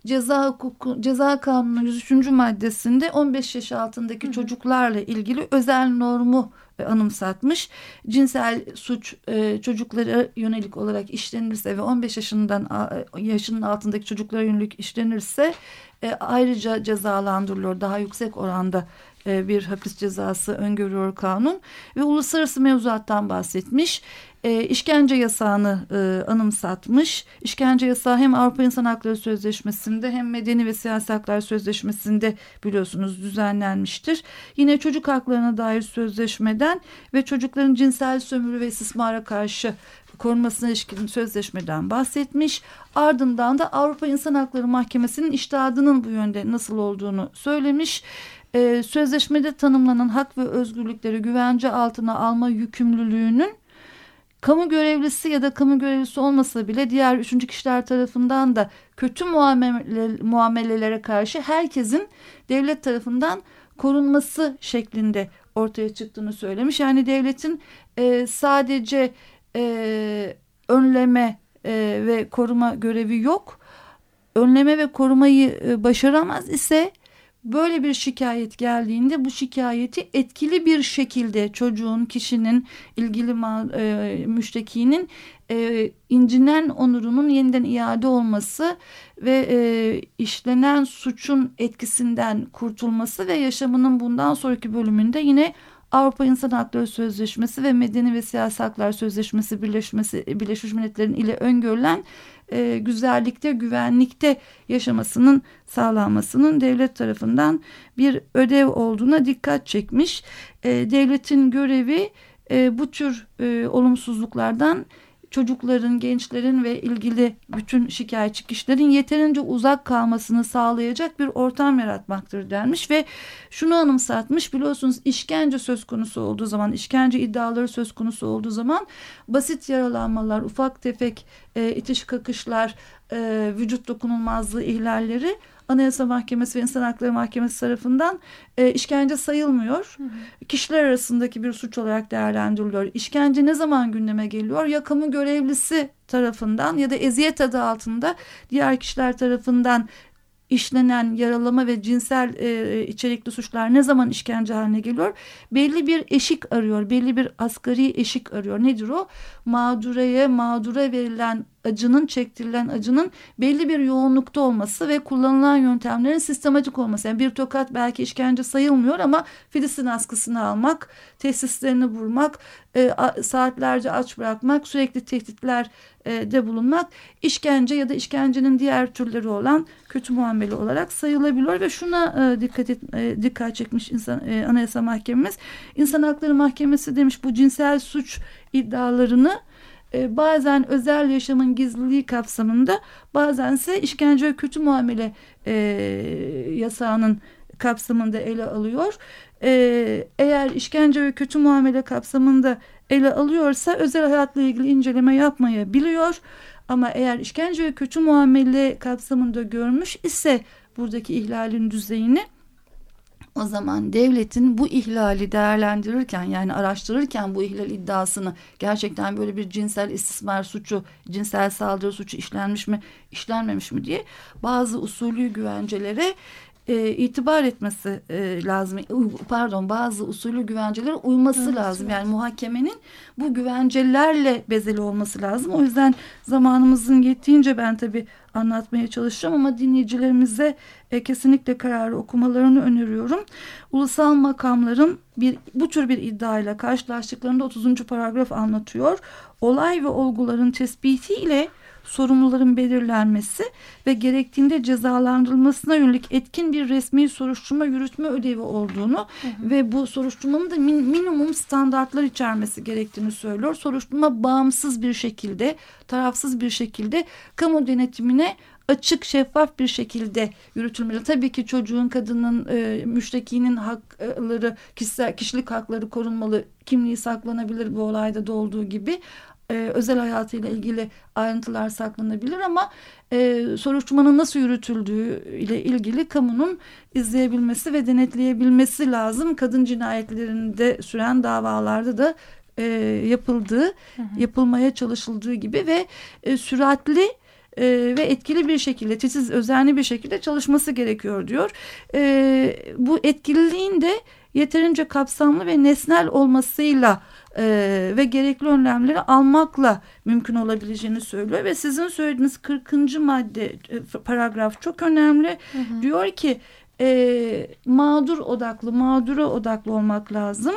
ceza hukuku ceza kanunu 103. maddesinde 15 yaş altındaki Hı. çocuklarla ilgili özel normu e, anımsatmış. Cinsel suç e, çocuklara yönelik olarak işlenirse ve 15 yaşından e, yaşının altındaki çocuklara yönelik işlenirse e, ayrıca cezalandırılıyor daha yüksek oranda e, bir hapis cezası öngörüyor kanun ve uluslararası mevzuattan bahsetmiş. E, işkence yasağını e, anımsatmış. İşkence yasağı hem Avrupa İnsan Hakları Sözleşmesi'nde hem Medeni ve Siyasi Haklar Sözleşmesi'nde biliyorsunuz düzenlenmiştir. Yine çocuk haklarına dair sözleşmeden ve çocukların cinsel sömürü ve istismara karşı korunmasına ilişkin sözleşmeden bahsetmiş. Ardından da Avrupa İnsan Hakları Mahkemesi'nin iştihadının bu yönde nasıl olduğunu söylemiş e, sözleşmede tanımlanan hak ve özgürlükleri güvence altına alma yükümlülüğünün kamu görevlisi ya da kamu görevlisi olmasa bile diğer üçüncü kişiler tarafından da kötü muamele, muamelelere karşı herkesin devlet tarafından korunması şeklinde ortaya çıktığını söylemiş. Yani devletin e, sadece e, önleme e, ve koruma görevi yok. Önleme ve korumayı e, başaramaz ise böyle bir şikayet geldiğinde bu şikayeti etkili bir şekilde çocuğun, kişinin, ilgili e, müştekinin e, incinen onurunun yeniden iade olması ve e, işlenen suçun etkisinden kurtulması ve yaşamının bundan sonraki bölümünde yine Avrupa İnsan Hakları Sözleşmesi ve Medeni ve Siyasi Haklar Sözleşmesi Birleşmesi, Birleşmiş Milletler'in ile öngörülen e, güzellikte, güvenlikte yaşamasının sağlanmasının devlet tarafından bir ödev olduğuna dikkat çekmiş. E, devletin görevi e, bu tür e, olumsuzluklardan çocukların, gençlerin ve ilgili bütün şikayetçi kişilerin yeterince uzak kalmasını sağlayacak bir ortam yaratmaktır denmiş ve şunu anımsatmış. Biliyorsunuz işkence söz konusu olduğu zaman, işkence iddiaları söz konusu olduğu zaman basit yaralanmalar, ufak tefek e, itiş kakışlar, e, vücut dokunulmazlığı ihlalleri Anayasa Mahkemesi ve İnsan Hakları Mahkemesi tarafından e, işkence sayılmıyor. Hı hı. Kişiler arasındaki bir suç olarak değerlendiriliyor. İşkence ne zaman gündeme geliyor? Ya kamu görevlisi tarafından ya da eziyet adı altında diğer kişiler tarafından işlenen yaralama ve cinsel e, içerikli suçlar ne zaman işkence haline geliyor? Belli bir eşik arıyor, belli bir asgari eşik arıyor. Nedir o? Mağdureye, mağdura verilen acının çektirilen acının belli bir yoğunlukta olması ve kullanılan yöntemlerin sistematik olması. Yani bir tokat belki işkence sayılmıyor ama Filistin askısını almak, tesislerini vurmak, e, saatlerce aç bırakmak, sürekli tehditler e, de bulunmak işkence ya da işkencenin diğer türleri olan kötü muamele olarak sayılabiliyor ve şuna e, dikkat et, e, dikkat çekmiş insan e, Anayasa Mahkememiz. İnsan Hakları Mahkemesi demiş bu cinsel suç iddialarını e, bazen özel yaşamın gizliliği kapsamında bazense işkence ve kötü muamele e, yasağının kapsamında ele alıyor. E, eğer işkence ve kötü muamele kapsamında ele alıyorsa özel hayatla ilgili inceleme yapmayabiliyor. Ama eğer işkence ve kötü muamele kapsamında görmüş ise buradaki ihlalin düzeyini o zaman devletin bu ihlali değerlendirirken yani araştırırken bu ihlal iddiasını gerçekten böyle bir cinsel istismar suçu, cinsel saldırı suçu işlenmiş mi, işlenmemiş mi diye bazı usulü güvencelere e, itibar etmesi e, lazım. Pardon bazı usulü güvencelere uyması evet, lazım. Yani muhakemenin bu güvencelerle bezeli olması lazım. O yüzden zamanımızın yettiğince ben tabii anlatmaya çalışacağım ama dinleyicilerimize e, kesinlikle kararı okumalarını öneriyorum. Ulusal makamların bir bu tür bir iddiayla karşılaştıklarında 30. paragraf anlatıyor. Olay ve olguların tespitiyle sorumluların belirlenmesi ve gerektiğinde cezalandırılmasına yönelik etkin bir resmi soruşturma yürütme ödevi olduğunu hı hı. ve bu soruşturmanın da min, minimum standartlar içermesi gerektiğini söylüyor. Soruşturma bağımsız bir şekilde, tarafsız bir şekilde kamu denetimine açık şeffaf bir şekilde yürütülmeli. Tabii ki çocuğun, kadının, e, müştekinin hakları, kişisel, kişilik hakları korunmalı. Kimliği saklanabilir bu olayda da olduğu gibi. E, özel hayatıyla ilgili ayrıntılar saklanabilir ama e, soruşturmanın nasıl yürütüldüğü ile ilgili kamunun izleyebilmesi ve denetleyebilmesi lazım. Kadın cinayetlerinde süren davalarda da e, yapıldığı, hı hı. yapılmaya çalışıldığı gibi ve e, süratli e, ve etkili bir şekilde, titiz, özenli bir şekilde çalışması gerekiyor diyor. E, bu etkililiğin de yeterince kapsamlı ve nesnel olmasıyla e, ve gerekli önlemleri almakla mümkün olabileceğini söylüyor ve sizin söylediğiniz 40. madde e, paragraf çok önemli. Hı hı. Diyor ki e, mağdur odaklı, mağdura odaklı olmak lazım.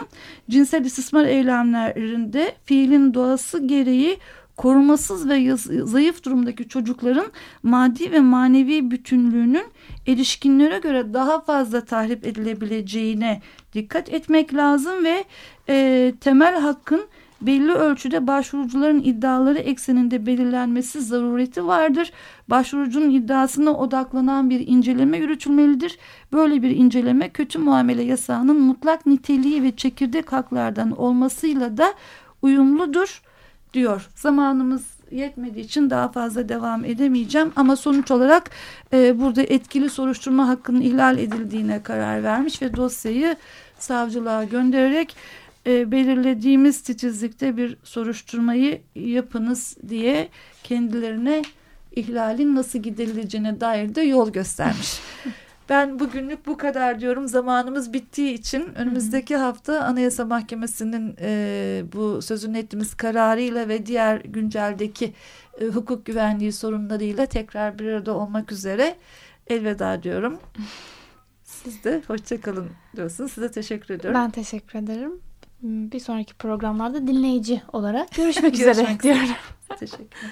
Cinsel istismar eylemlerinde fiilin doğası gereği korumasız ve zayıf durumdaki çocukların maddi ve manevi bütünlüğünün erişkinlere göre daha fazla tahrip edilebileceğine dikkat etmek lazım ve e, temel hakkın belli ölçüde başvurucuların iddiaları ekseninde belirlenmesi zarureti vardır. Başvurucunun iddiasına odaklanan bir inceleme yürütülmelidir. Böyle bir inceleme kötü muamele yasağının mutlak niteliği ve çekirdek haklardan olmasıyla da uyumludur diyor. Zamanımız yetmediği için daha fazla devam edemeyeceğim ama sonuç olarak e, burada etkili soruşturma hakkının ihlal edildiğine karar vermiş ve dosyayı savcılığa göndererek e, belirlediğimiz titizlikte bir soruşturmayı yapınız diye kendilerine ihlalin nasıl giderileceğine dair de yol göstermiş. Ben bugünlük bu kadar diyorum. Zamanımız bittiği için önümüzdeki hafta Anayasa Mahkemesi'nin e, bu sözünü ettiğimiz kararıyla ve diğer günceldeki e, hukuk güvenliği sorunlarıyla tekrar bir arada olmak üzere elveda diyorum. Siz de hoşçakalın diyorsunuz. Size teşekkür ediyorum. Ben teşekkür ederim. Bir sonraki programlarda dinleyici olarak görüşmek üzere görüşmek diyorum. Teşekkürler.